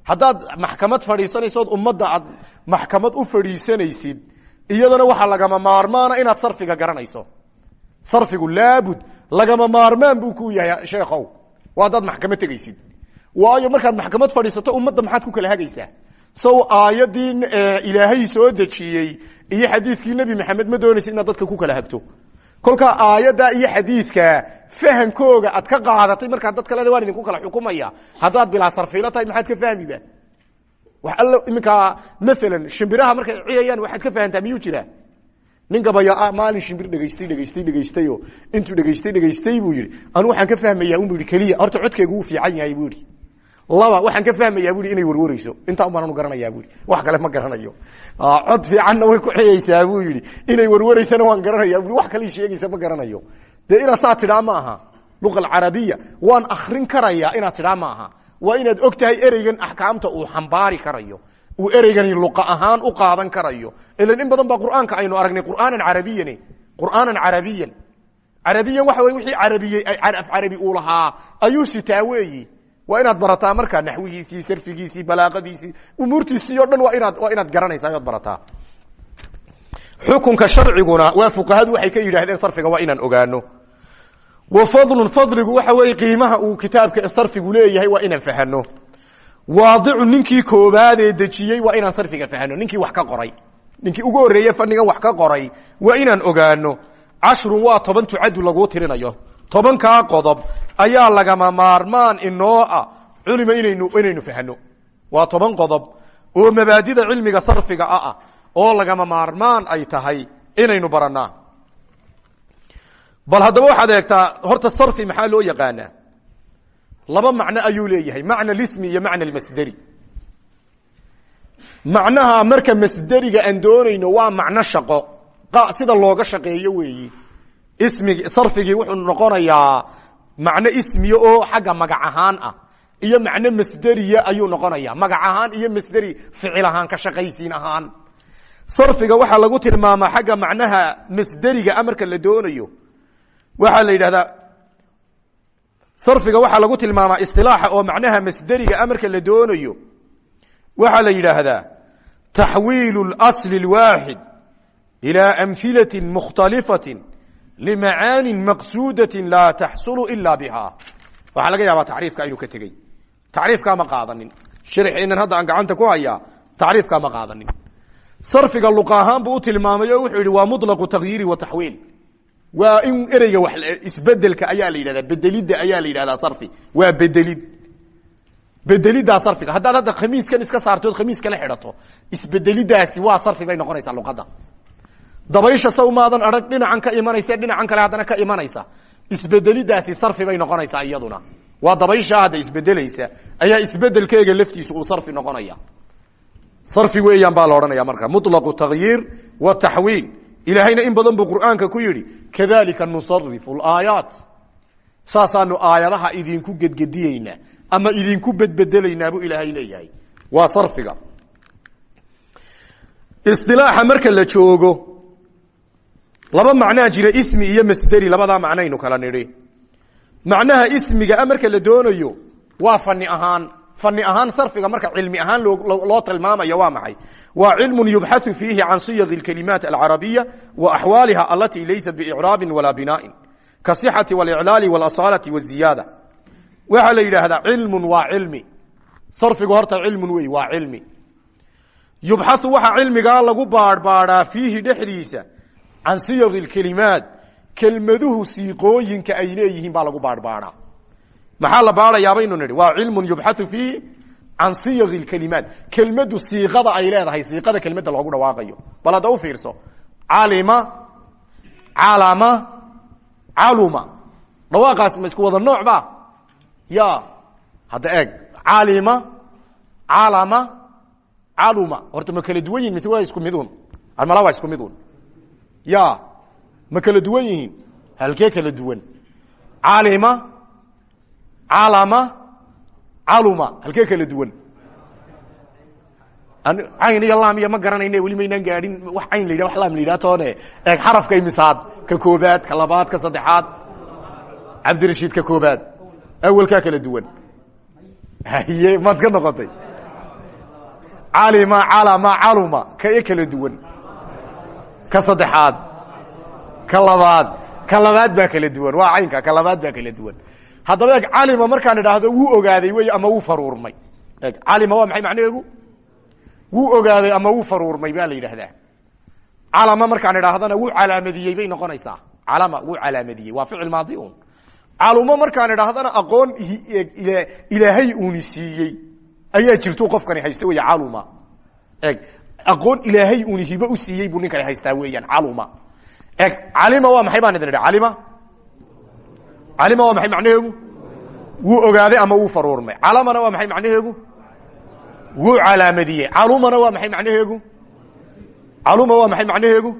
haddaad maxkamad fadhiisanaysood ummadda aad maxkamad u fadhiisanaysid iyadana waxaa lagama maarmaana inaad sarfiga garanayso. Sarfigu laabud lagama maarmaan buu ku yahay sheekhow. Waa haddaad maxkamad tegaysid. Waayo markaad maxkamad fadhiisato ummadda maxaad ku kala hagaysaa. Sow aayadii ilaahay soo dejiyey iyo xadiidkii nebi maxamed ma doonaysid inaad dadka ku kala hagto kolkaa aayadda iyo xadiidka fahamkooga aad ka qaadatay markaad dadka leeda waan idinku kala xukumaya. Haddaad bilaa sarfiilo tahay maxaad ka fahmiba wax all iminkaa maalan shimbiraha markay ciyayaan waxaad ka fahantaa miyuu jiraa? Nin gabaya maalin shimbir dhegaystay dhegaystay dhegaystayo intuu dhegaystay dhegaystay buu yihi anu waxaan ka fahmaya un bu yihi keliya horta codkeegu wuu fiican yahay bu yihi laba waxaan ka fahmayaa bui inay warwareyso. Intaa ubaanu garanayaa bui wax kale ma garanayo. Cod fiicanna way ku xiyaysaa buu yihi inay warwareysana waan garanaya bui wax kale sheegaysa ma garanayo. Dee inaad saa tidhaa ma aha. Luqa alcarabiya waan akrin karayaa inaad tidhaa ma aha. Waa inaad og tahay ereygan axkaamta uu xambaari karayo. Uu ereygani luqa ahaan u qaadan karayo. Ilan in badan baa qur'aanka aynu aragnay. Qur'aanan carabiyan. Qur'aanan carabiyan. Carabiyan waxa wey wixii carabiyey af carabi uu lahaa. Ayuu sitaa weeyi waa inaad barataa markaa naxwigiisii sarfigiisii balaaqadiisii umuurtiisii o dhan waa inaad waa inaad garanaysaa oad barataa. Xukunka sharciguna waa fuqahadu waxay ka yidhaahdeen sarfiga waa inaan ogaano. Wa fadlun fadligu waxa weeye qiimaha uu kitaabka sarfigu leeyahay waa inaan fahano waadicu ninkii koobaadee dejiyey waa inaan sarfiga fahano ninkii wax ka qoray. Ninkii ugu horreeye fanigan wax ka qoray waa inaan ogaano. Cashrun waa toban tucadu laguu tirinayo tobankaa qodob ayaa lagama maarmaan inoo ah culima inaynu inaynu fahno waa toban qodob oo mabaadida cilmiga sarfiga ah oo lagama maarmaan ay tahay inaynu baranaa bal haddaba waxaad eegtaa horta sarfi maxaa loo yaqaanaa? Laba macno ayuu leeyahay macna lismi iyo macna almasderi macnaha marka masderiga aan doonayno waa macno shaqo sida looga shaqeeyo weeyi ismigi sarfigii wuxuu noqonayaa macno ismiya oo xagga magac ahaan ah iyo macno masderiya ayuu noqonaya magac ahaan iyo masderi ficil ahaan ka shaqaysiin ahaan sarfiga waxaa lagu tilmaamaa xagga macnaha masderiga marka la doonayo waxaa la yidhahdaa sarfiga waxaa lagu tilmaamaa isilaaxa oo macnaha masderiga marka la doonayo waxaa la yidhaahdaa taxwiilu اlasli اlwaaxid ilى amhilati mukhtalifati limacaani maqsuudati laa taxsulu ila biha waxaa laga yaabaa tacriifka inuu ka tegey tacriifkaa ma qaadanin sharxeenan hadda aan gacanta ku hayaa tacriifkaa ma qaadanin sarfiga luqa ahaan buu u tilmaamay oo wuxuu yihi waa muطlaqu takyiiri wa taxwiil waa in ereyga wa isbeddelka ayaa la yidhahdaa bedelidda ayaa la yidhahdaa sarfi waa bedelid bedelidaa sarfiga haddaad hadda khamiiskan iska saartood khamiis kala xidhato isbedelidaasi waa sarfi bay noqonaysaa luqadda dabaysha saw maadan arag dhinacan ka imanaysa dhinacan kale haddana ka imanaysa. Isbedelidaasi sarfi bay noqonaysaa iyaduna. Waa dabayshaa hadda isbedelaysa ayaa isbedelkeega laftiisu uu sarfi noqonaya. Sarfi weeyaan baa la odhanaya marka muطlaqu takyiir wa taxwiil. Ilaahayna in badan buu qur'aanka ku yidhi kadalika nusarifu laayaat. Saasaanu aayadaha idinku gedgediyeynaa ama idinku bedbedelaynaa buu ilaahay leeyahay. Waa sarfiga. Isilaaxa marka la joogo laba macnaa jira ismi iyo masderi labadaa macnaynu kala nidhi macnaha ismiga marka la doonayo waa fani ahaan fani ahaan sarfiga marka cilmi ahaan loo tilmaamayo waa maxay waa cilmu yubxau fiihi can siyaq اkalimaat alcarabiya wa axwaaliha alati laysat bicraabi walaa binaain kasixati wاlclaali wاlasaalati wاziyaada waxaa la yidhaahdaa cilmu waa cilmi sarfigu horta cilmun wey waa cilmi yubxau waxaa cilmigaa lagu baadhbaadhaa fiihi dhexdiisa can siyaqi kelimaat kelmaduhu siiqooyinka ay leeyihiin baa lagu baadhbaadhaa. Maxaa la baadhayaa baynu nihi waa cilmun yubxau fiihi can siyaqi kelimaat kelmadu siiqada ay leedahay siiqada kelmadda loogu dhawaaqayo. Bal hadda u fiirso. Calima calama caluma dhawaaqaas ma isku wada nooc ba? Ya hadda eeg. Calima calama caluma horta ma kala duwan yihiin mise waa isku midun almala waa isku midun ya ma kala duwan yihiin? Halkee kala duwan? Calima calama caluma halkee kala duwan? Cayn iyo laam iyo ma garanayne weli maynaan gaadhin wax cayn la yidhah wax laam la yidhah toone. Eeg xarafka imisaad ka koobaad ka labaad ka saddexaad. Cabdirashiid ka koobaad. Awelkaa kala duwan. Haye maad ka noqotay. Calima calama caluma ka kala duwan ka saddexaad ka labaad ka labaad baa kala duwan. Waa caynka ka labaad baa kala duwan. Haddaba eeg calima markaan idhaahdo wuu ogaaday wey ama wuu faruurmay. Eeg calima waa maxay macnaheedu wuu ogaaday ama wuu faruurmay baa la yidhaahdaa. Calama markaan idhaahdana wuu calaamadiyey bay noqonaysaa. Calama wuu calaamadiyey waa ficil maadi un calumo markaan idhaahdana aqoon ilaahay uuni siiyey. Ayaa jirtu qofkani haysta wey caluma eg aqoon ilaahay uuni hibo u siiyey buu ninkani haystaa weeyaan caluma eg calima waa maxay baan idin idha calima calima waa maxay macnaheegu? Wuu ogaaday ama wuu faruurmay calamana waa maxay macnaheegu? Wuu calaamadiyey calumana waa maxay macnaheegu? Caluma waa maxay macnaheegu?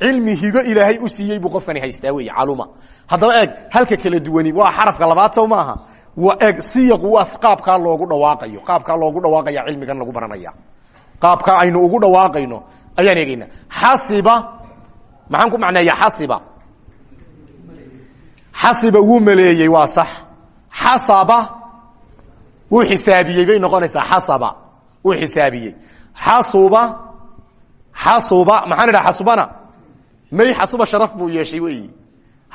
Cilmi higo ilaahay u siiyey buu qofkani haystaa wey caluma haddaba eeg halka kala duwani waa xarafka labaad sow maaha. Waa eeg siyaqu waa qaabkaa loogu dhawaaqayo. Qaabkaa loogu dhawaaqaya cilmigan lagu baranaya qaabkaa aynu ugu dhawaaqayno ayaan eegeyna xasiba maxaan ku macneeya xasiba? Xasiba wuu maleeyey waa sax. Xasaba wuu xisaabiyey bay noqonaysaa xasaba. Wuu xisaabiyey. Xasuba xasuba maxaan idhaha xasubana? May xasuba sharaf buu yeeshay wey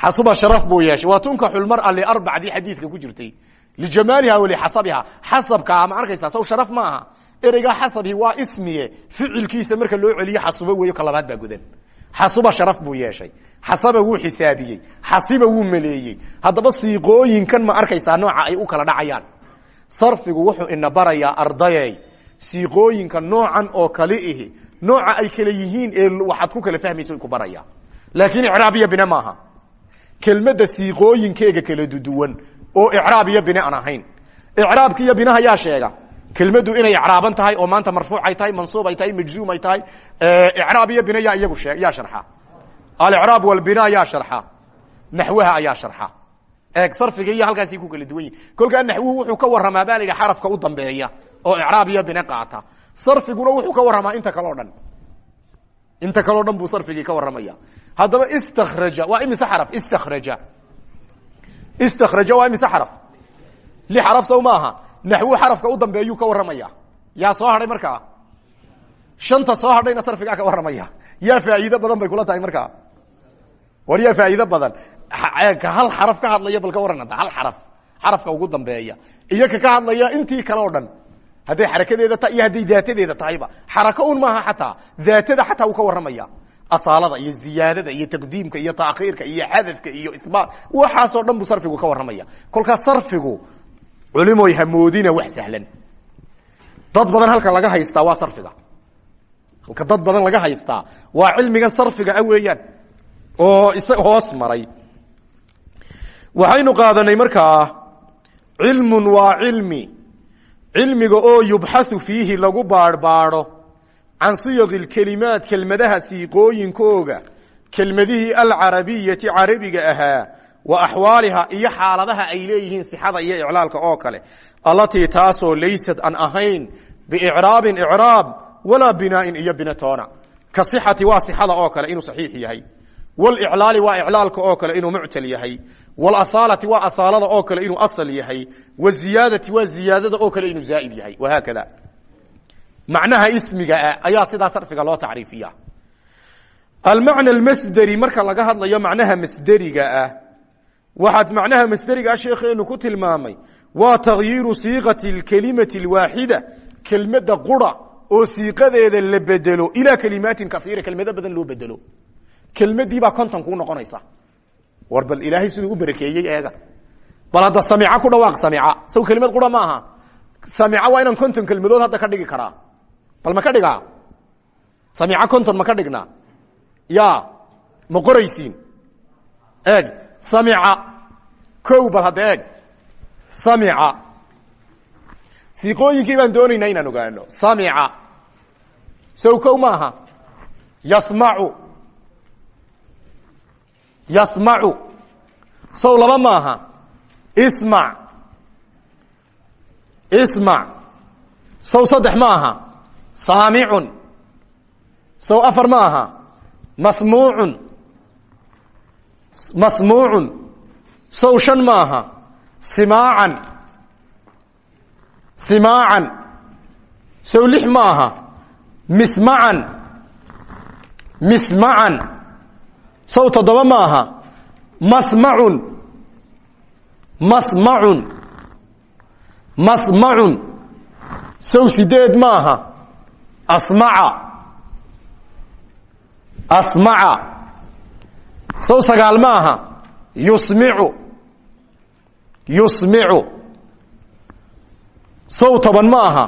xasuba sharaf buu yeeshay. Waa tunkaxu lmara liarbacdii xadiidka ku jirtay. Lijamaaliha walixasabiha xasabkaa ma arkaysaa saw sharaf ma aha ereygaa xasabi waa ismiye. Ficilkiisa marka loo celiyo xasubo weeyo ka labaad baa xasuba sharaf buu yeeshay. Xasaba wuu xisaabiyey. Xasiba wuu maleeyey. Haddaba siiqooyinkan ma arkaysaa nooca ay u kala dhacayaan. Sarfigu wuxuu ina barayaa ardayey siiqooyinka noocan oo kale ihi. Nooca ay kala yihiin ee waxaad ku kala fahmayso ku baraya. Laakiin icraab iyo bine maaha kelmadda siiqooyinkeega kala duduwan oo icraab iyo bine aan ahayn. Icraabka iyo kelmaddu inay icraaban tahay oo maanta marfuucay tahay mansuub ay tahay majzuum ay tahay icraab iyo bine yaa iyagu shee yaa sharxa. Alicraab walbina yaa sharxa. Naxwaha ayaa sharxa. Eeg sarfiga iyo halkaasay ku kala duwan yihiin kolkaa naxwuhu wuxuu ka warramaa baa la yidhi xarafka u dambeeya oo icraab iyo bine qaata. Sarfiguna wuxuu ka warramaa inta kaleo dhan. Inta kaleo dhan buu sarfigii ka warramaya haddaba istakraja waa imise xaraf? Istakraja istakraja waa imise xaraf? Li xaraf sow maaha naxwu xarafka u dambeeyuu ka warramaya yaa soo hadhay markaa shanta soo hadhayna sarfigaa ka warramaya yaa faa'iido badan bay kula tahay markaa war yaa faa'iido badan hal xaraf ka hadlaya bal ka warran hadda hal xaraf xarafka ugu dambeeya iyo ka ka hadlaya intii kale o dhan hadday xarakadeeda ta iyo hadday daatadeeda tahayba xarako un maaha xataa daatada xataa uu ka warramaya asaalada iyo ziyaadada iyo taqdiimka iyo taakhiirka iyo xadafka iyo isbaat waxaasoo dhan buu sarfigu ka warramaya kolkaas sarfigu culimoy hamoodina wax sahlan. Dad badan halka laga haystaa waa sarfiga. Halka dad badan laga haystaa waa cilmigan sarfiga ah oo isa hoos maray. Waxaynu qaadanay markaa cilmun waa cilmi. Cilmiga oo yubxathu fiihi lagu baadhbaadho can siyaqi lkelimaat kelmadaha siiqooyinkooga kelmadihii alcarabiyati carabiga ahaa wa axwaaliha iyo xaaladaha ay leeyihiin sixada iyo iclaalka oo kale. Allatii taasoo laysad aan ahayn biicraabin icraab walaa binaain iyo binatoona. Ka sixati waa sixada oo kale inuu saxiix yahay. Waliclaali waa iclaalka oo kale inuu muctal yahay. Walasaalati waa asaalada oo kale inuu asal yahay. Waziyaadati waa ziyaadada oo kale inuu zaaid yahay. Wahaakada macnaha ismiga ah ayaa sidaa sarfiga loo tacriifiya almacna almasderi marka laga hadlayo macnaha masderiga ah waxaad macnaha masderiga ah sheekeenu ku tilmaamay waa takhyiiru siiqati اlkelimati اlwaaxida kelmadda qura oo siiqadeeda la bedelo ilaa kelimaatin kaiira kelmado badan loo bedelo. Kelmadii baa konton kuu noqonaysa. War bal ilaahay u barakeeyey eega. Bal hadda samica ku dhawaaq samica saw kelimad qura ma aha. Samica waa inaan konton kelmadood hadda ka dhigi karaa. Bal ma ka dhigaa? Samica konton ma ka dhignaa ya ma qoraysiin. Eeg samica kow bal hadda eeg. Samica siiqooyinkii baan doonaynaa inaan ogaano samica sow kow ma aha. Yasmacu yasmacu sow laba ma aha. Ismac ismac sow saddex ma aha. Saamicun sow afar ma aha. Masmuucun masmuucun. Sow shan ma aha simaacan. Simaacan. Sow lix ma aha mismacan mismacan sow toddoba ma aha masmacun masmacun masmacun sow sideed ma aha asmaca. Asmaca sow sagaal ma aha yusmicu. Yusmicu. Sow toban ma aha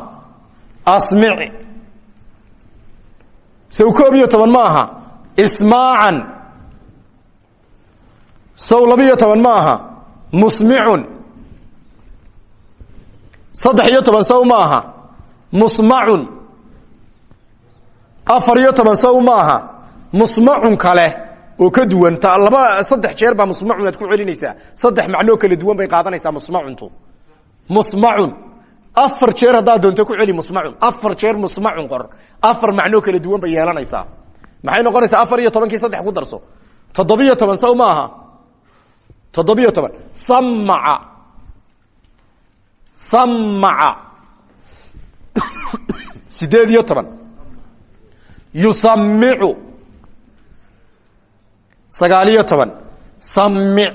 asmic sow koob iyo toban ma aha ismaacan sow labiyo toban ma aha musmicun. Saddex iyo toban sow ma aha musmacun. Afar iyo toban sow ma aha kale oo ka duwan ta laba saddex jeer baa musmacun aad ku celinaysaa. Saddex macnoo kala duwan bay qaadanaysaa musmacuntu. Musmacun. Afar jeer haddaad doonto ku celi musmacun. Afar jeer musmacun qor. Afar macnoo kala duwan bay yeelanaysaa. Maxay noqonaysaa afar iyo saddex ku darso? Toddobiyo toban sow ma aha. Toddobiyo toban. Samaca samaca [coughs] sagaaliyo toban. Samic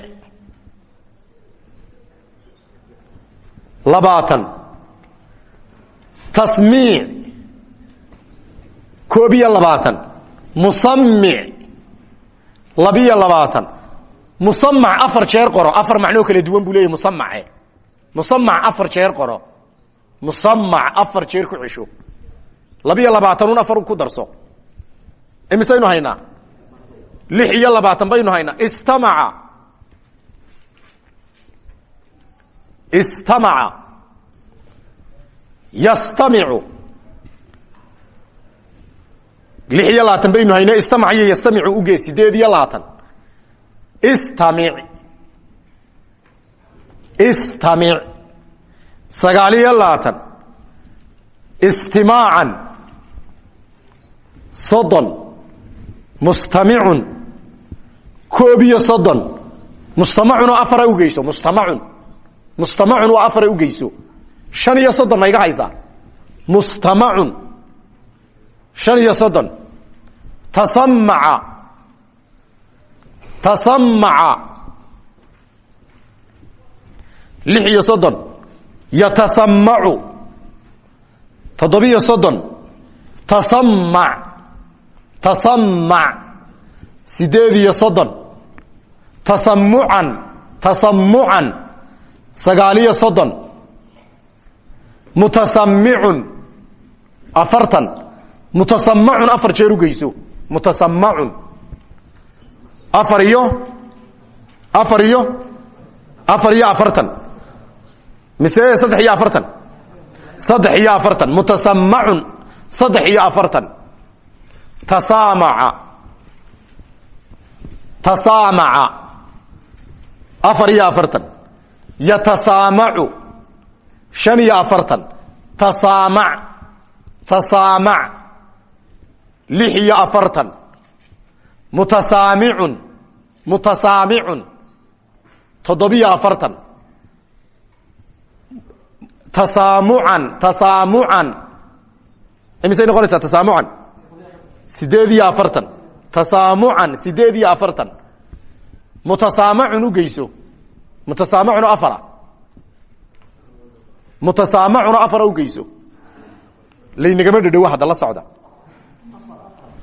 labaatan. Tasmiic. Koob iyo labaatan. Musamic labiyo labaatan. Musamac afar jeer qoro. Afar macnoo kala duwan buu leeyahy musamace musamac afar jeer qoro. Musamac afar jeer ku cesho. Labiyo labaatanun afar ku darso. Imisaynu haynaa lix iyo labaatan baynu haynaa. Istamaca. Istamaca. Yastamicu. Lix labaatan baynu haynaa. Istamac iyo yastamicu ugeed sideed iyo labaatan. Istamic. Istamic. Sagaal iyo labaatan. Istimaacan. Soddon. Mustamicun koob iyo soddon mustamacunoo afara ugeyso mustamacun mustamacun oo afara ugeyso shan iyo soddon ma iga haysaa? Mustamacun shan iyo soddon. Tasamaca. Tasamaca. Lix iyo soddon. Yatasamacu. Toddobiyo soddon. Tasamac. Tasamac. Sideed iyo soddon tasamucan tasamucan sagaaliyo soddon. Mutasamicun afartan. Mutasamacun afar jeer ugeyso mutasamacun afar iyo afar iyo afar iyo afartan. Mise saddex iyo afartan? Saddex iyo afartan. Mutasamacun saddex iyo afartan. Tasaamaca tasaamaca afar iyo afartan. Yatasaamacu shan iyo afartan. Tasaamac tasaamac lix iyo afartan. Mutasaamicun mutasaamicun toddobiyo afartan. Tasaamucan tasaamucan imisay noqonaysaa? Tasaamucan sideed iyo afartan. Tasaamucan sideed iyo afartan mutasaamacun ugeyso mutasaamacun oo afara mutasaamacuna afar u geyso laynagama dhadhow hadda la socda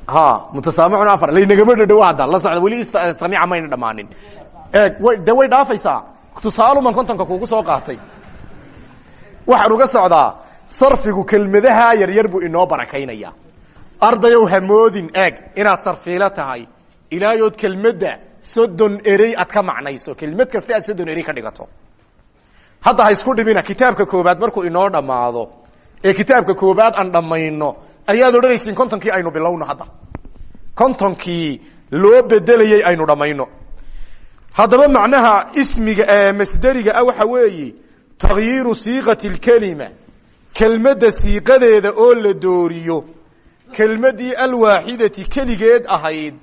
ha mutasaamicuna afar laynagama dhadhow hadda la socda weli samiica mayna dhammaanin eeg way de way dhaafaysaa tusaaluman kontonka kuugu soo qaatay waxaan uga socdaa sarfigu kelmadaha yaryar buu inoo barakaynaya ardayow hamoodin eeg inaad sarfiilo tahay ilaayood kelmadda soddon erey aad ka macnayso. Kelmad kasta aad soddon erey ka dhigato. Hadda ha isku dhibina kitaabka koobaad markuu inoo dhammaado ee kitaabka koobaad aan dhammayno ayaad odhanaysiin kontonkii aynu bilowno hadda. Kontonkii loo bedelayey aynu dhammayno. Haddaba macnaha ismiga masderiga ah waxa weeye takhyiiru siiqati lkelima kelmadda siiqadeeda oo la dooriyo kelmaddii alwaaxidati keligeed ahayd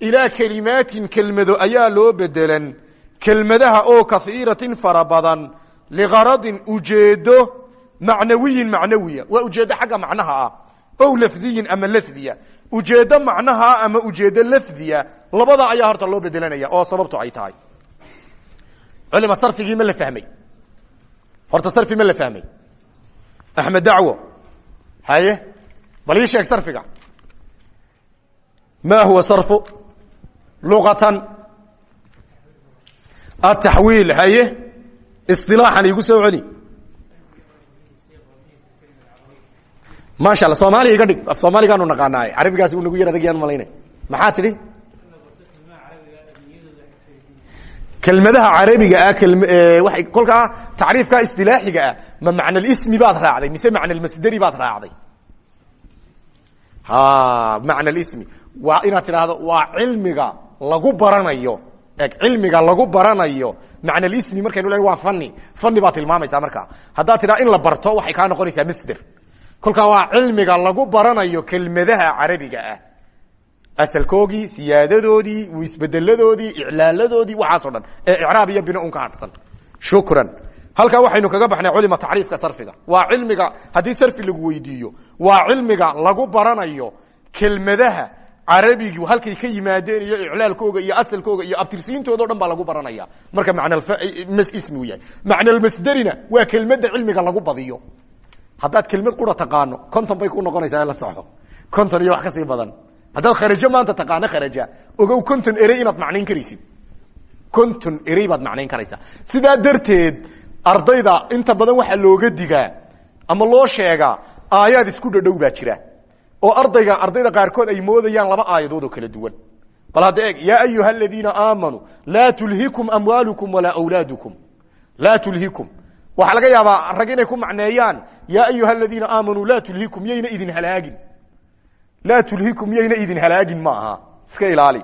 ilaa kelimaatin kelmado ayaa loo bedelan kelmadaha oo kahiiratin fara badan ligaradin ujeedo macnawiyin macnawiya. Waa ujeeddo xagga macnaha ah. Ow lafdiyin ama lafdiya. Ujeeddo macnaha ama ujeeddo lafdiya labada ayaa horta loo bedelanaya oo sababtu ay tahay. Culima sarfigii ma la fahmay. Horta sarfi ma la fahmay. Axmed dacwo haye bal ii sheeg sarfiga. Ma huwa sarfu luqatan ataxwiil haye? Isilaaxan igu soo celi. Maasha alla soomaaliya iga dhig. Af soomaaligaanu naqaanaaye carabigaas uu nagu yar adag yaan malayna maxaa tidhi? Kelmadaha carabiga ah kolkaa tacriifka isdilaaxiga ah ma macna lismi baad raacday mise macna lmasderi baad raacday? Macna lismi waa inaad tidhaahdo waa cilmiga lagu baranayo eg cilmiga lagu baranayo macna lismi markaynu le waa fani fani baad tilmaamaysaa markaa haddaad tidhahdo in la barto waxay kaa noqonaysaa masder kolkaa waa cilmiga lagu baranayo kelmadaha carabiga ah. Asalkoogii siyaadadoodii isbedeladoodii iclaaladoodii waxaasoo dhan. Ee icraab bina un ka hadhsan shukran. Halkaa waxaynu kaga baxnay culima tacriifka sarfiga. Waa cilmiga haddii sarfi lagu weydiiyo waa cilmiga lagu baranayo kelmadaha carabigu halkay ka yimaadeen iyo iclaalkooga iyo asalkooga iyo abtirsiintooda o dhan baa lagu baranaya. Marka manismi u yahay. Macnalmasderina waa kelmadda cilmiga lagu badiyo. Haddaad kelmad qura taqaano konton bay ku noqonaysaa la soxo konton iyo wax ka sii badan. Haddaad kharajo maanta taqaano kharaja ogow konton erey inaad macnayn karaysid. Konton erey baad macnayn karaysaa. Sidaa darteed ardayda inta badan waxaa looga digaa ama loo sheegaa aayaad isku dhadhow baa jira oo ardayga ardayda qaarkood ay moodayaan laba aayadood oo kala duwan. Bal hadda eeg yaa ayuha aladiina aamanuu laa tulhikum amwaalukum walaa wlaadukum laa tulhikum waxaa laga yaabaa rag inay ku macneeyaan yaa ayuha aladiina aamanuu laa tulhikum yayna idin halaagin. Laa tulhikum yayna idin halaagin ma aha iska ilaali.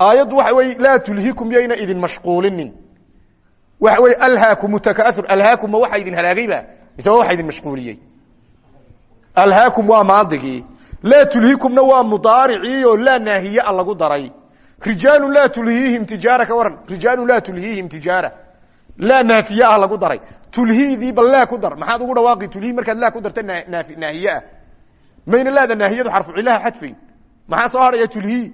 Aayaddu waxa wey laa tulhikum yayna idin mashquulinin. Waxa wey alhaakum takaur alhaakum ma waxa idin halaagayba mise waxa idin mashquuliyey? Alhaakum waa maadigii laa tulhikumna waa mudaaricii oo laa naahiyaa lagu daray rijaalu laa tulhiihim tijaara ka waran rijaalu laa tulhiihim tijaara laa naafiye ah lagu daray tulhiidii bal laa ku dar maxaad ugu dhawaaqi tulhi markaad laa ku darta naahiye ah mayna laada naahiyadu xarfu cilaha xadfayn maxaa soo hadhaya tulhi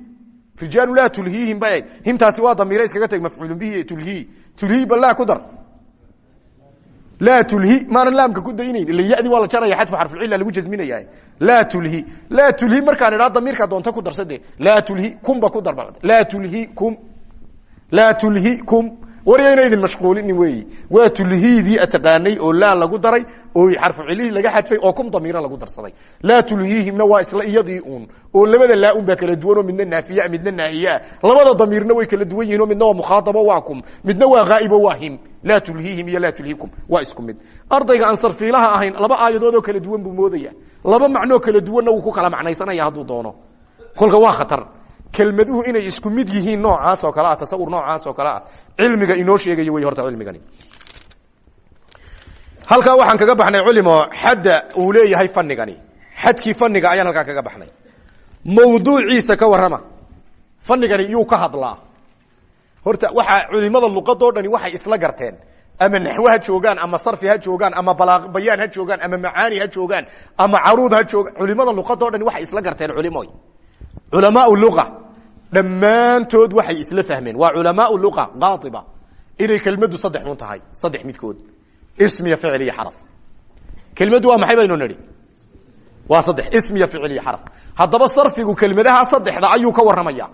rijaalu laa tulhiihim ba himtaasi waa damiire iskaga teg mafcuulun bihi tulhi tulhi bal laa ku dar laa tulhi maanan laamka ku daynayn ila yadi waa la jaraya xadfu xarfucila lagu jasminaya laa tulhi laa tulhi markaan idhaa damiirkaa doonta ku darsade laa tulhi kumba ku dar laa tulhi kum laa tulhi kum waryayna idin mashquulinin weeyi waa tulhiidii ataqaanay oo laa lagu daray oo xarfu cilihii laga xadfay oo kum damiiro lagu darsaday laa tulhiihimna waa isla iyadii uun oo labada laa un baa kala duwan oo midna naafiya midna naahiyaa labada damiirna way kala duwan yihiin oo midna waa mukhaadabo waa kum midna waa laa tulhiihim iyo laa tulhikum waa isku mid ardayga aan sarfiilaha ahayn laba aayadood oo kala duwan buu moodaya laba macnoo kala duwanna wuu ku kala macnaysanaya hadduu doono kolka waa khatar kelmaduhu inay isku mid yihiin noocaas oo kale ah tasawur noocaas oo kale ah cilmiga inoo sheegayo wey horta cilmigani halkaa waxaan kaga baxnay culimo xadda uu leeyahay fanigani xadkii faniga ayaan halkaa kaga baxnay mawduuciisa ka warrama fanigani hadlaa horta waxaa culimada luqadoo dhani waxay isla garteen. Ama naxwe ha joogaan ama sarfi ha joogaan ama bayaan ha joogaan ama macaani ha joogaan ama caruud ha joogaan. Culimada luqadoo dhani waxay isla garteen culimoy culamaau lua dhammaantood waxay isla fahmeen. Waa culamaau lua qaaiba inay kelmaddu saddex un tahay saddex midkood. Ism iyo ficil iyo xaraf. Kelmaddu waa maxay baynu nidhi? Waa saddex. Ism iyo ficil iyo xaraf. Haddaba sarfigu kelmadaha saddexda ayuu ka warramaya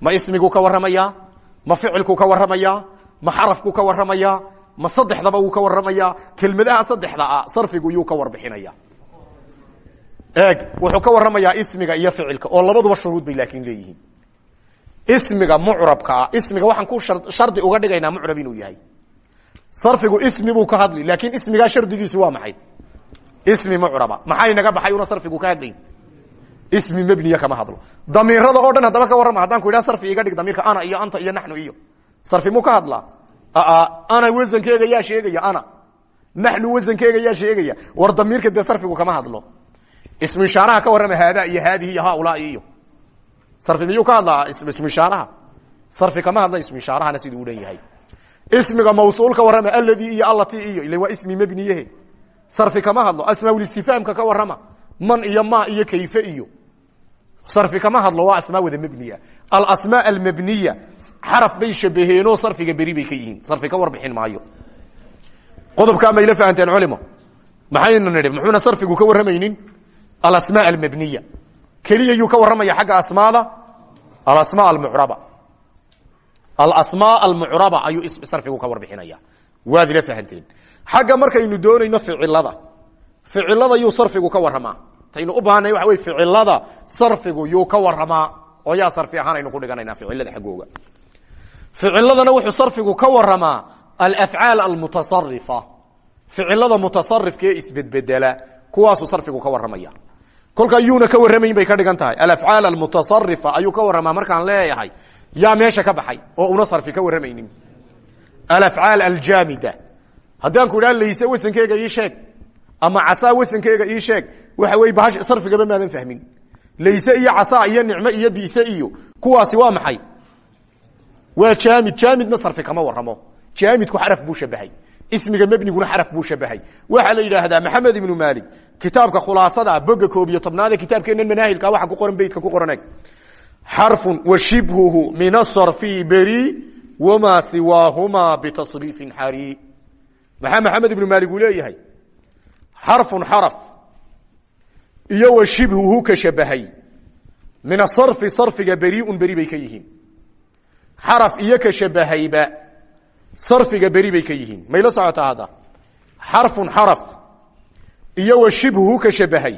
ma ismiguu ka warramaya ma ficilkuu ka warramaya? Ma xarafkuu ka warramaya? Ma saddexdaba wuu ka warramaya? Kelmadaha saddexda ah sarfigu yuu ka warbixinaya. Eeg wuxuu ka warramayaa ismiga iyo ficilka oo labaduba shuruud bay laakiin leeyihiin. Ismiga mucrabka ah ismiga waxaan ku shardi uga dhigaynaa mucrab inuu yahay. Sarfigu ismi buu ka hadli laakiin ismigaa shardigiisu waa maxay? Ismi mucraba. Maxay naga baxay una sarfigu ka hadlayn ismi mebniya kama hadlo. Damiirada oo dhan haddaba ka warrama haddaan ku idhaha sarfi iga dhig damiirka ana iyo anta iyo naxnu iyo. Sarfi muu ka hadlaa? Ana wasankeega yaa sheegaya ana. Naxnu wasankeega yaa sheegaya. War damiirka dee sarfigu kama hadlo. Ismu ishaaraha ka warrama haada iyo haadihi iyo haaulaai iyo sarfi miyuu ka hadlaa? Ismu ishaaraha. Sarfi kama hadla ismu ishaarahana siduu u dhan ismiga mawsuul ka warrama alladii iyo allati iyo ila waa ismi mebniyehe sarfi kama hadlo. Asmaaul-istifhaamka ka warrama man iyo ma iyo kayfe iyo sarfi kama hadlo waa asmaa wada mebniya alasmaa almebniya xaraf bay shabaheenoo sarfiga beri bay ka yihiin. Sarfi ka warbixin maayo. Qodobkaa mayla fahanteen culimo maxaynu nidhi muxuuna sarfigu ka warramaynin alasmaa almebniya keliya yuu ka warramaya xagga asmaada? Alasmaa almucraba alasmaa almucraba ayuu sarfigu ka warbixinaya. Waad ila fahanteen. Xagga markaynu doonayno ficilada. Ficilada yuu sarfigu ka warramaa taynu u baahanay waxa wey ficilada sarfigu yuu ka warramaa. Oo yaa sarfi ahaan aynu ku dhiganayna ficilada xaggooga ficiladana wuxuu sarfigu ka warramaa alafcaal almutasarifa ficilada mutasarifka ee isbedbedela kuwaasuu sarfigu ka warramaya. Kolkaa yuuna ka warramayn bay ka dhigan tahay. Alafcaal almutasarifa ayuu ka warramaa markaan leeyahay. Yaa meesha ka baxay oo una sarfi ka warramaynin. Alafcaal aljaamida. Haddaan ku idhaha layse wasankeyga ii sheeg ama casaa wasankeyga ii sheeg waxa wey bahash sarfigaba maadan fahmin. Layse iyo casaa iyo nicmo iyo biise iyo kuwaasi waa maxay? Waa jaamid jaamidna sarfi kama warramo. Jaamidku xaraf buu shabahay ismiga mebniguna xaraf buu shabahay waxaa la yidhaahdaa maxamed ibnu maalik kitaabka khulaasada boga koob iyo tobnaade kitaabkeenan manaahilka waxa ku qoran beytka ku qoran eg xarfun wa shibhuhu min asarfi beri wamaa siwaahumaa bitasriifin xari. Maxamed ibnu maalik uu leeyahay xarfun xaraf iyo wa shibhuhu ka shabahay min asarfi sarfiga beriun beri bay ka yihiin xaraf iyo ka shabahayba sarfiga beri bay ka yihiin mayla socotaa hadda xarfun xaraf iyo wa shibhuhu ka shabahay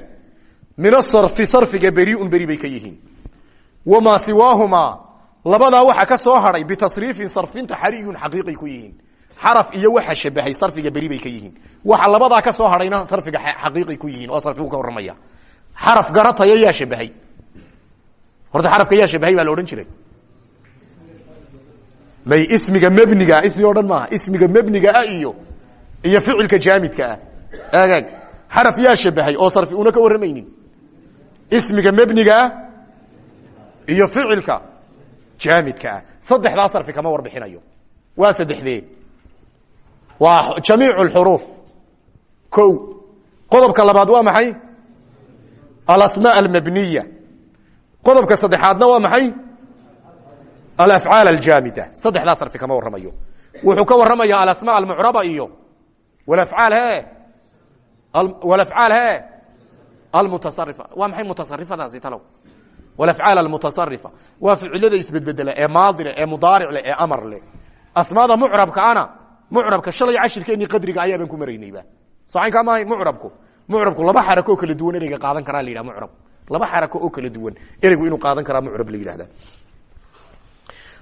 min asarfi sarfiga beriun beri bay ka yihiin wamaa siwaahumaa labadaa waxa ka soo hadhay bitasriifin sarfinta xariyun xaqiiqay ku yihiin xaraf iyo waxa shabahay sarfiga beri bay ka yihiin. Waxa labadaa ka soo hadhayna sarfiga xaqiiqay ku yihiin oo sarfigu ka warramaya. Xaraf garataya yaa shabahay. Horta xarafka yaa shabahay baa la odhan jiray. May ismiga mebniga ismi o dhan maaha. Ismiga mebniga ah iyo iyo ficilka jaamidka ah. Agaag xaraf yaa shabahay oo sarfi una ka warramaynin. Ismiga mebniga ah iyo ficilka jaamidka ah. Saddexdaa sarfi kama warbixinayo. Waa saddexdee waa jamiic اxuruuf ko qodobka labaad waa maxay? Alasmaa almabniya qodobka saddexaadna waa maxay? Alafcaal aljaamida saddexdaa sarfi kama warramayo. Wuxuu ka warramaya alasmaa almucraba iyo walafaal he walafcaal he almutasarifa waa maxay mutasarifadaasi talow? Walafcaal almutasarifa waa ficilada isbedbedela ee maadile ee mudaaricle ee amar leh. Asmaada mucrabkaana mucrabka shalay cashirkeennii qadriga ayaabaan ku maraynayba socaynkaa maahay mucrabku. Mucrabku laba xarako oo kala duwan ereyga qaadan karaa la yidhaha mucrab. Laba xarako oo kala duwan ereygu inuu qaadan karaa mucrab la yidhahda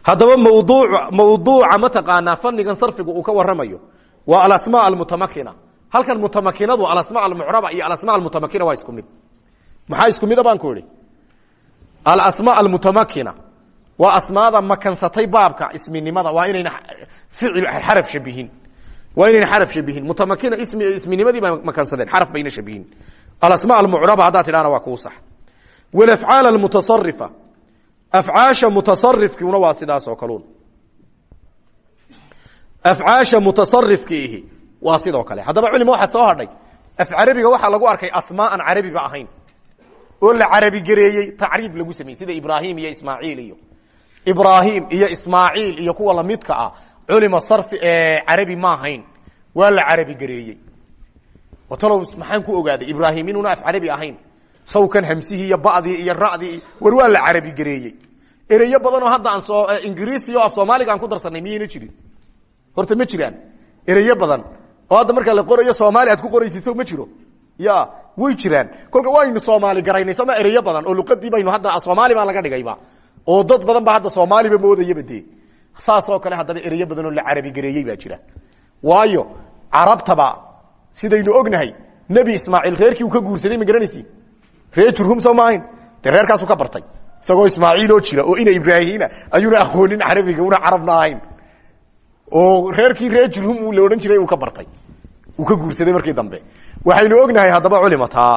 haddaba mawduuc mawduuca mataqaanaa fanigan sarfigu uu ka warramayo. Waa alasmaa almutamakina. Halkan mutamakinadu alasmaa almucraba iyo alasmaa almutamakina waa isku mid. Maxaa isku mida baan ku idhi? Alasmaa almutamakina waa asmaada makansatay baabka isminimada. Waa inayna ficil xaraf shabihin waa inayna xaraf shabihin mutamakina ismi isminimadii ba makansadeen xaraf bayna shabihin alasmaa almucraba haddaa tidhahna waa kuu sax. Walafcaal almutasarifa afcaasha mutasarifkiuna waa sidaas oo kaluun afcaasha mutasarifkiihi waa sidoo kale. Haddaba culima waxaa soo hadhay. Af carabiga lagu arkay asmaa aan carabiba ahayn. Oo la carabi gareeyey tacriib lagu sameeyey. Sida ibraahim iyo ismaaciil iyo ibraahim iyo ismaaciil iyo kuwa lamidka ah culima sarfi carabi ma ahayn. Waa la carabi gareeyey. Talow maxaan ku ogaaday? Ibraahim inuuna af carabi ahayn. Sawkan hamsihii iyo badii iyo radii war waa la carabi gareeyey. Ereyo badanoo hadda aan soo ingiriisi o af soomaaliga aan ku darsanay miyayna jirin horta ma jiraan. Ereyo badan oo hadda markaa la qorayo soomaali aad ku qoraysid so ma jiro. Ya way jiraan. Kolka waynu soomaali garaynay sooma ereyo badan oo luqadii baynu hadda soomaali baa laga dhigayba oo dad badan ba hadda soomaaliba moodayaba dee. Saasoo kale haddaba ereyo badan oo la carabi gareeyey baa jira. Waayo carabtaba sidaynu ognahay nebi ismaaciil reerkii uu ka guursaday ma garanaysi reer jurhum soo maahayn dee reerkaasu ka bartay. Isagoo ismaaciiloo jira oo ina ibraahina ayuuna aqoonin carabiga una carabna ahayn. Oo reerkii reer jurhum la odhan jiray uu ka bartay. Uu ka guursaday markii dambe. Waxaynu ognahay haddaba culimataa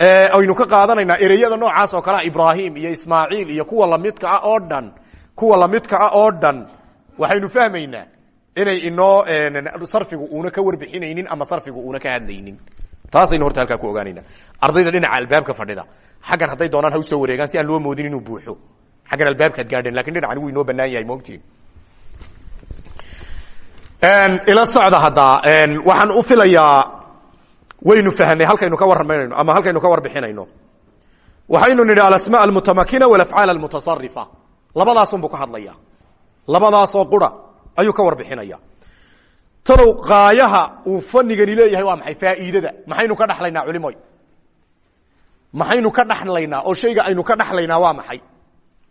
aynu ka qaadanaynaa ereyada noocaas oo kalea ibraahim iyo ismaaciil iyo kuwa lamidka ah oo dhan kuwa lamidka ah oo dhan waxaynu fahmaynaa inay inoo sarfigu uuna ka warbixinaynin ama sarfigu uuna ka hadlaynin. Taasaynu horta halkaa ku ogaanayna. Ardayda dhinaca albaabka fadhida xaggan hadday doonaan ha u soo wareegaan si aan loo moodin inuu buuxo. Xaggan albaabkaad gaadheen laakiin dhinacani wuu inoo banaan yahay maogtiin ila socda haddaa waxaan u filayaa waynu fahnay halkaynu ka warramayno ama halkaynu ka warbixinayno. Waxaynu nidhi alasma almutamakina walafcaal almutasarifa labadaasunbuu ka hadlaya. Labadaasoo qura ayuu ka warbixinaya. Talow qaayaha uu fanigani leeyahay waa maxay faa'iidada? Maxaynu ka dhaxlaynaa culimoy maxaynu ka dhaxlaynaa oo shayga aynu ka dhaxlaynaa waa maxay?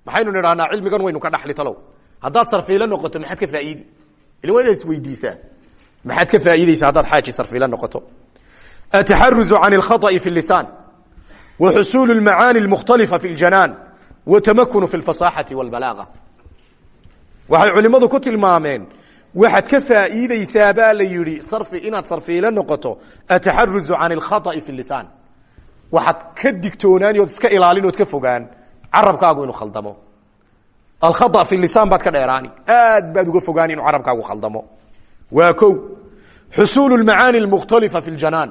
Maxaynu nidhahnaa cilmigan waynu ka dhaxli talow. Haddaad sarfiilo noqoto maxaad ka faa'iidi. Ila waa inaad isweydiisaa maxaad ka faa'iideysaa haddaad xaaji sarfiilo noqoto ataxaruzu can alkhaa'i fi lisaan wa xusuulu lmacaani almukhtalifa fi ljanaan wa tamakunu fi lfasaaxati walbalaaga waxay culimmadu ku tilmaameen waxaad ka faa'iideysaa baa la yidhi sarfi inaad sarfiile noqoto ataxaruzu can alkhaa'i fi lisaan waxaad ka digtoonaani ood iska ilaalin ood ka fogaan carabkaagu inuu khaldamo alkhaa fi lisaan baad ka dheeraani aad baad uga fogaani inuu carabkaagu khaldamo waa ko xusuulu lmacaani almukhtalifa fi ljanaan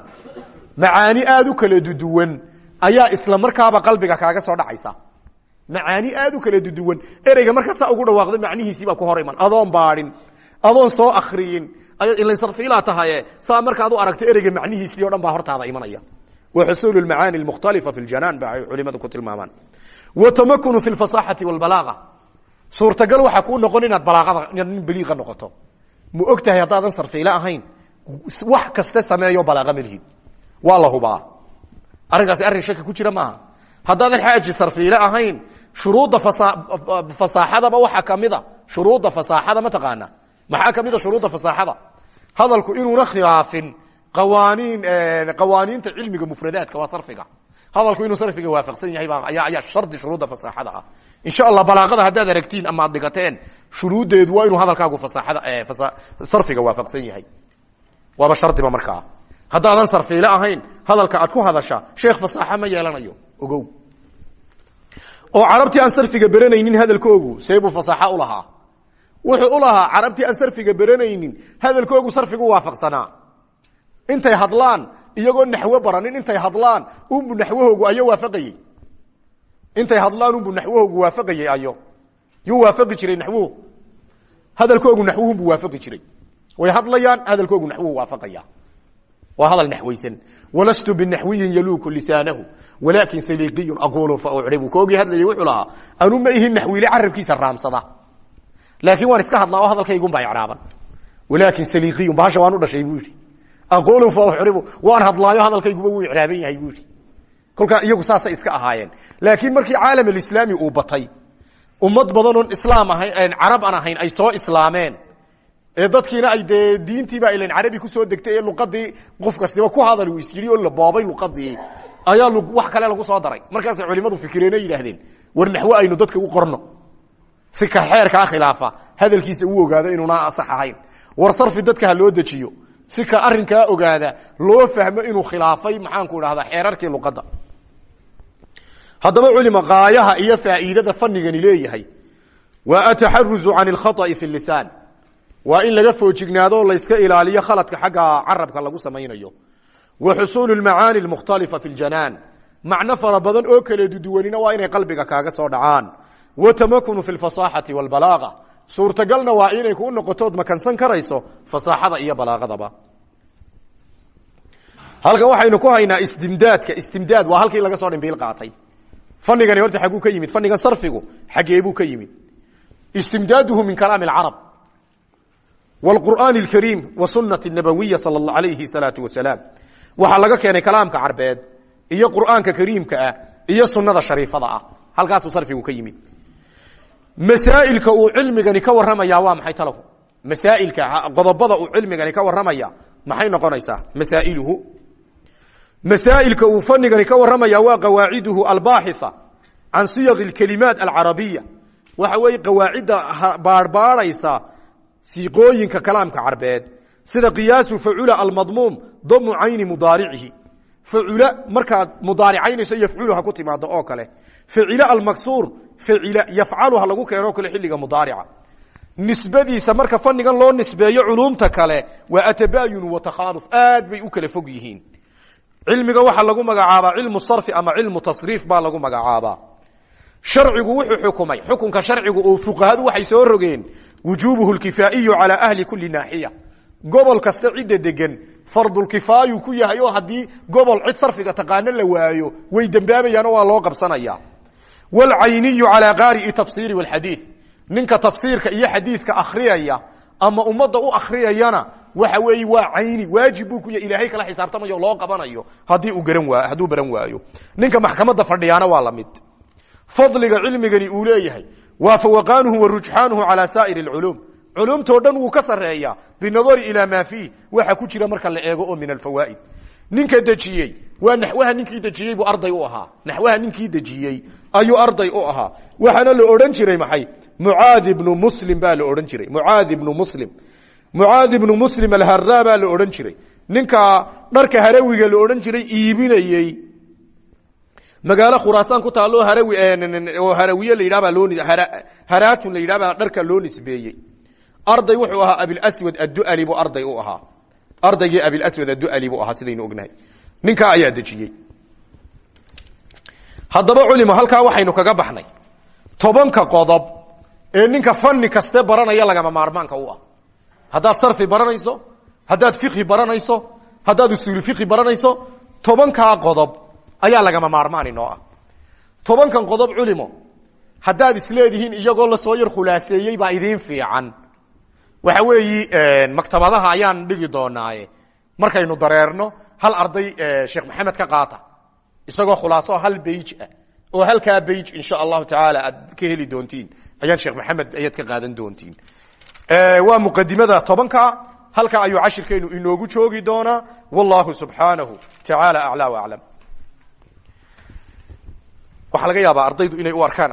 macaani aad u kala duduwan ayaa isla markaaba qalbiga kaaga soo dhacaysa. Macaani aad u kala duduwan ereyga markaad saa ugu dhawaaqdo macnihiisiibaa ku hor iman. Adoon baadhin adoon soo akriyin ilan sarfiilaa tahaye saa markaad u aragto ereyga macnihiisii o dhan hortaada imanaya. Wa xusuulu lmacaani almukhtalifa fi ljanaan ba ay culimadu ku wa tamakunu fi lfasaxati walbalaaga suurtagal waxaa kuu noqon inaad balaaqada inaad nin noqoto. Ma og tahay haddaadan sarfiile ahayn? Wax kaste sameeyo balaaqa malihid waa la hubaa. Arrinkaasi arrin shaki ku jira maaha. Haddaadan xaaji sarfiile ahayn shuruudda fasaaxadaba waxaa kamida shuruudda fasaaxada ma taqaana. Maxaa kamida shuruudda fasaaxada hadalku inuuna khilaafin qawaaniin qawaaniinta cilmiga mufradaadka waa sarfiga. Hadalku inuu sarfiga waafaqsan yahay baa ayaa ayaa shardi shuruudda fasaaxada ah. Insha allah balaaqada haddaad aragtiin ama ad dhigateen shuruuddeedu waa inuu hadalkaagu fasaaxada sarfiga waafaqsan yahay. Waaba shardiba markaa haddaadan sarfiile ahayn hadalka aad ku hadasha sheekh fasaaxa ma yeelanayo. Ogow. Oo carabtii aan sarfiga beranaynin hadalkoogu seebuu fasaaxa u lahaa. Wuxuu u lahaa carabtii aan sarfiga beranaynin hadalkoogu sarfigu waafaqsanaa. Intay hadlaan iyagoo naxwo baranin intay hadlaan unbu naxwahoogu ayo waafaqayey intay hadlaan unbu naxwahoogu waafaqayey ayo yuu waafaqi jiray naxwuhu hadalkoogu naxwuhunbu waafaqi jiray. Way hadlayaan hadalkoogu naxwuhu waafaqaya waa hadal naxwaysan. Walastu binaxwiyin yaluuku lisaanahu. Walaakin saliiqiyun aquulu fa ucribu. Koogii hadlayay wuxuu lahaa anu ma ihin naxwiile carabkiisa raamsada. Laakiin waan iska hadlaa oo hadalkaygunbaa icraaban. Walaakin saliiqiyun bahasha waan u dhashay buu yidhi. Aquulu fa ucribu. Waan hadlaayo hadalkayguba wuu icraaban yahay buu yidhi. Kolkaa iyagu saasay iska ahaayeen. Laakiin markii caalam alislaami uu batay ummad badanoon islaam ahayn carab aan ahayn ay soo islaameen. ee dadkiina ay dee diintiibaa ilan carabi ku soo degtay ee luqadii qof kastiba ku hadal uu oo la boobay luqadii ayaa wax kale lagu soo daray. Markaasay culimadu fikireen oo yidhaahdeen war naxwo aynu dadka u qorno. Si ka xeerkaa khilaafa hadalkiisa uu ogaado inuuna sax ahayn. War sarfi dadka loo dejiyo. Si ka arinkaa ogaada loo fahmo inuu khilaafay maxaanku idhahdaa xeerarkii luqadda. Haddaba culima qaayaha iyo faa'iidada fanigani leeyahay. Waa ataxaruzu can alkhaطa'i fi lisaan waa in laga foojignaado layska ilaaliyo khaladka xagga carabka lagu samaynayo. Wa xusuulu lmacaani almukhtalifa fi ljanaan macno fara badan oo kala duduwanina waa inay qalbiga kaaga soo dhacaan. Wa tamakunu fi lfasaaxati walbalaaga suurtagalna waa inay kuu noqotood makansan karayso fasaaxada iyo balaaqadaba halkan waxaynu ku haynaa istimdaadka. Istimdaad waa halkii laga soo dhimbiil qaatay. Fanigani horta xagguu ka yimid. Fanigan sarfigu xaggeebuu ka yimid. Istimdaaduhu min kalaami alcarab wlqur'aani alkariim wa sunati nabawiya sal alayhi salaau wasalaam waxaa laga keenay kalaamka carbeed iyo qur'aanka kariimka ah iyo sunada shariifada ah halkaasuu sarfigu ka yimid masaailka uu cilmigani ka warramaya waa maxay talahu masaailka qodobada uu cilmigani ka warramaya maxay noqonaysaa masaa'iluhu masaailka uu fanigani ka warramaya waa qawaaciduhu albaaxia can siyaq اkelimaat alcarabiya waxa weeye qawaacidda baarhbaarhaysa siiqooyinka kalaamka carbeed sida qiyaasu facula almadmuum damu cayni mudaaricihi. Facula markaad mudaaricaynayso yafculu ha ku timaado oo kale. Facila almaksuur facila yafcalu ha lagu keeno o kale xilliga mudaarica. Nisbadiisa marka fanigan loo nisbeeyo culumta kale waa atabayun wa takhaaluf aad bay u kala fog yihiin. Cilmiga waxaa lagu magacaabaa cilmu sarfi ama cilmu tasriif baa lagu magacaabaa. Sharcigu wuxuu xukumay xukunka sharcigu oo fuqahadu waxay soo rogeen wujubuhu lkifaa'iyu calaa ahli kuli naaxiya. Gobol kasta cidda degan fardulkifaayu ku yahay oo haddii gobol cid sarfiga taqaano la waayo way dembaabayaanoo waa loo qabsanaya wlcayniyu calaa qaari'i tafsiri wlxadiid ninka tafsiirka iyo xadiidka akhriyaya ama ummadda u akhriyayana waxa weeye waa cayni waajib ku yahy ilaahay kala xisaabtamayo loo qabanayo haddii uu garan waa hadduu baran waayo. Ninka maxkamadda fadhiyaana waa la fadliga cilmigani uu leeyahay wa rujxaanuhu calaa saa'ir اlculuum culumtoo dhan wuu ka sareeyaa binadari ilaa maa fiih marka la eego oo min alfawaa'id ninka dejiyey waa naxwaha ninkii dejiyey buu arday u ahaa. Naxwaha ninkii dejiyey ayuu arday u ahaa. Waxaana la odhan jiray maxay? Mucaad ibnu muslim baa la odhan jiray. Mucaad ibnu muslim. Mucaad ibnu muslim alharaa baa la odhan jiray. Ninka dharka harawiga la odhan jiray iibinayey magaalo khuraasaan ku taalloo harawi oo harawiye la yidhah baa loo haraatun la yidhah baa dharka loo nisbeeyey arday wuxuu ahaa abilswad addu'ali buu arday u ahaa. Ardaygii abilswad addu'ali buu ahaa sidaynu ognahay. Ninkaa ayaa dejiyey. Haddaba culimo halkaa waxaynu kaga baxnay. Tobanka qodob ee ninka fani kaste baranaya lagama maarmaanka u ah. Haddaad sarfi baranayso haddaad fiqhi baranayso haddaad usuulu fiqhi baranayso tobankaa qodob ayaa lagama maarmaan inoo ah tobankan qodob culimo. Haddaad isleedihiin iyagoo la soo yar khulaaseeyey baa idiin fiican. Waxa weeyi maktabadaha ayaan dhigi doonaaye. Markaynu dareerno hal arday sheekh maxamed ka qaata. Isagoo khulaaso hal beyj ah. Oo halkaa beyj insha allahu tacaala aad ka heli doontiin. Ayaan sheekh maxamed ayaad ka qaadan doontiin. Waa muqadimada tobanka. Halkaa ayuu cashirkeenu inoogu joogi doonaa. Wallahu subxaanahu tacaala aclaa waclam waxaa laga yaabaa ardaydu inay u arkaan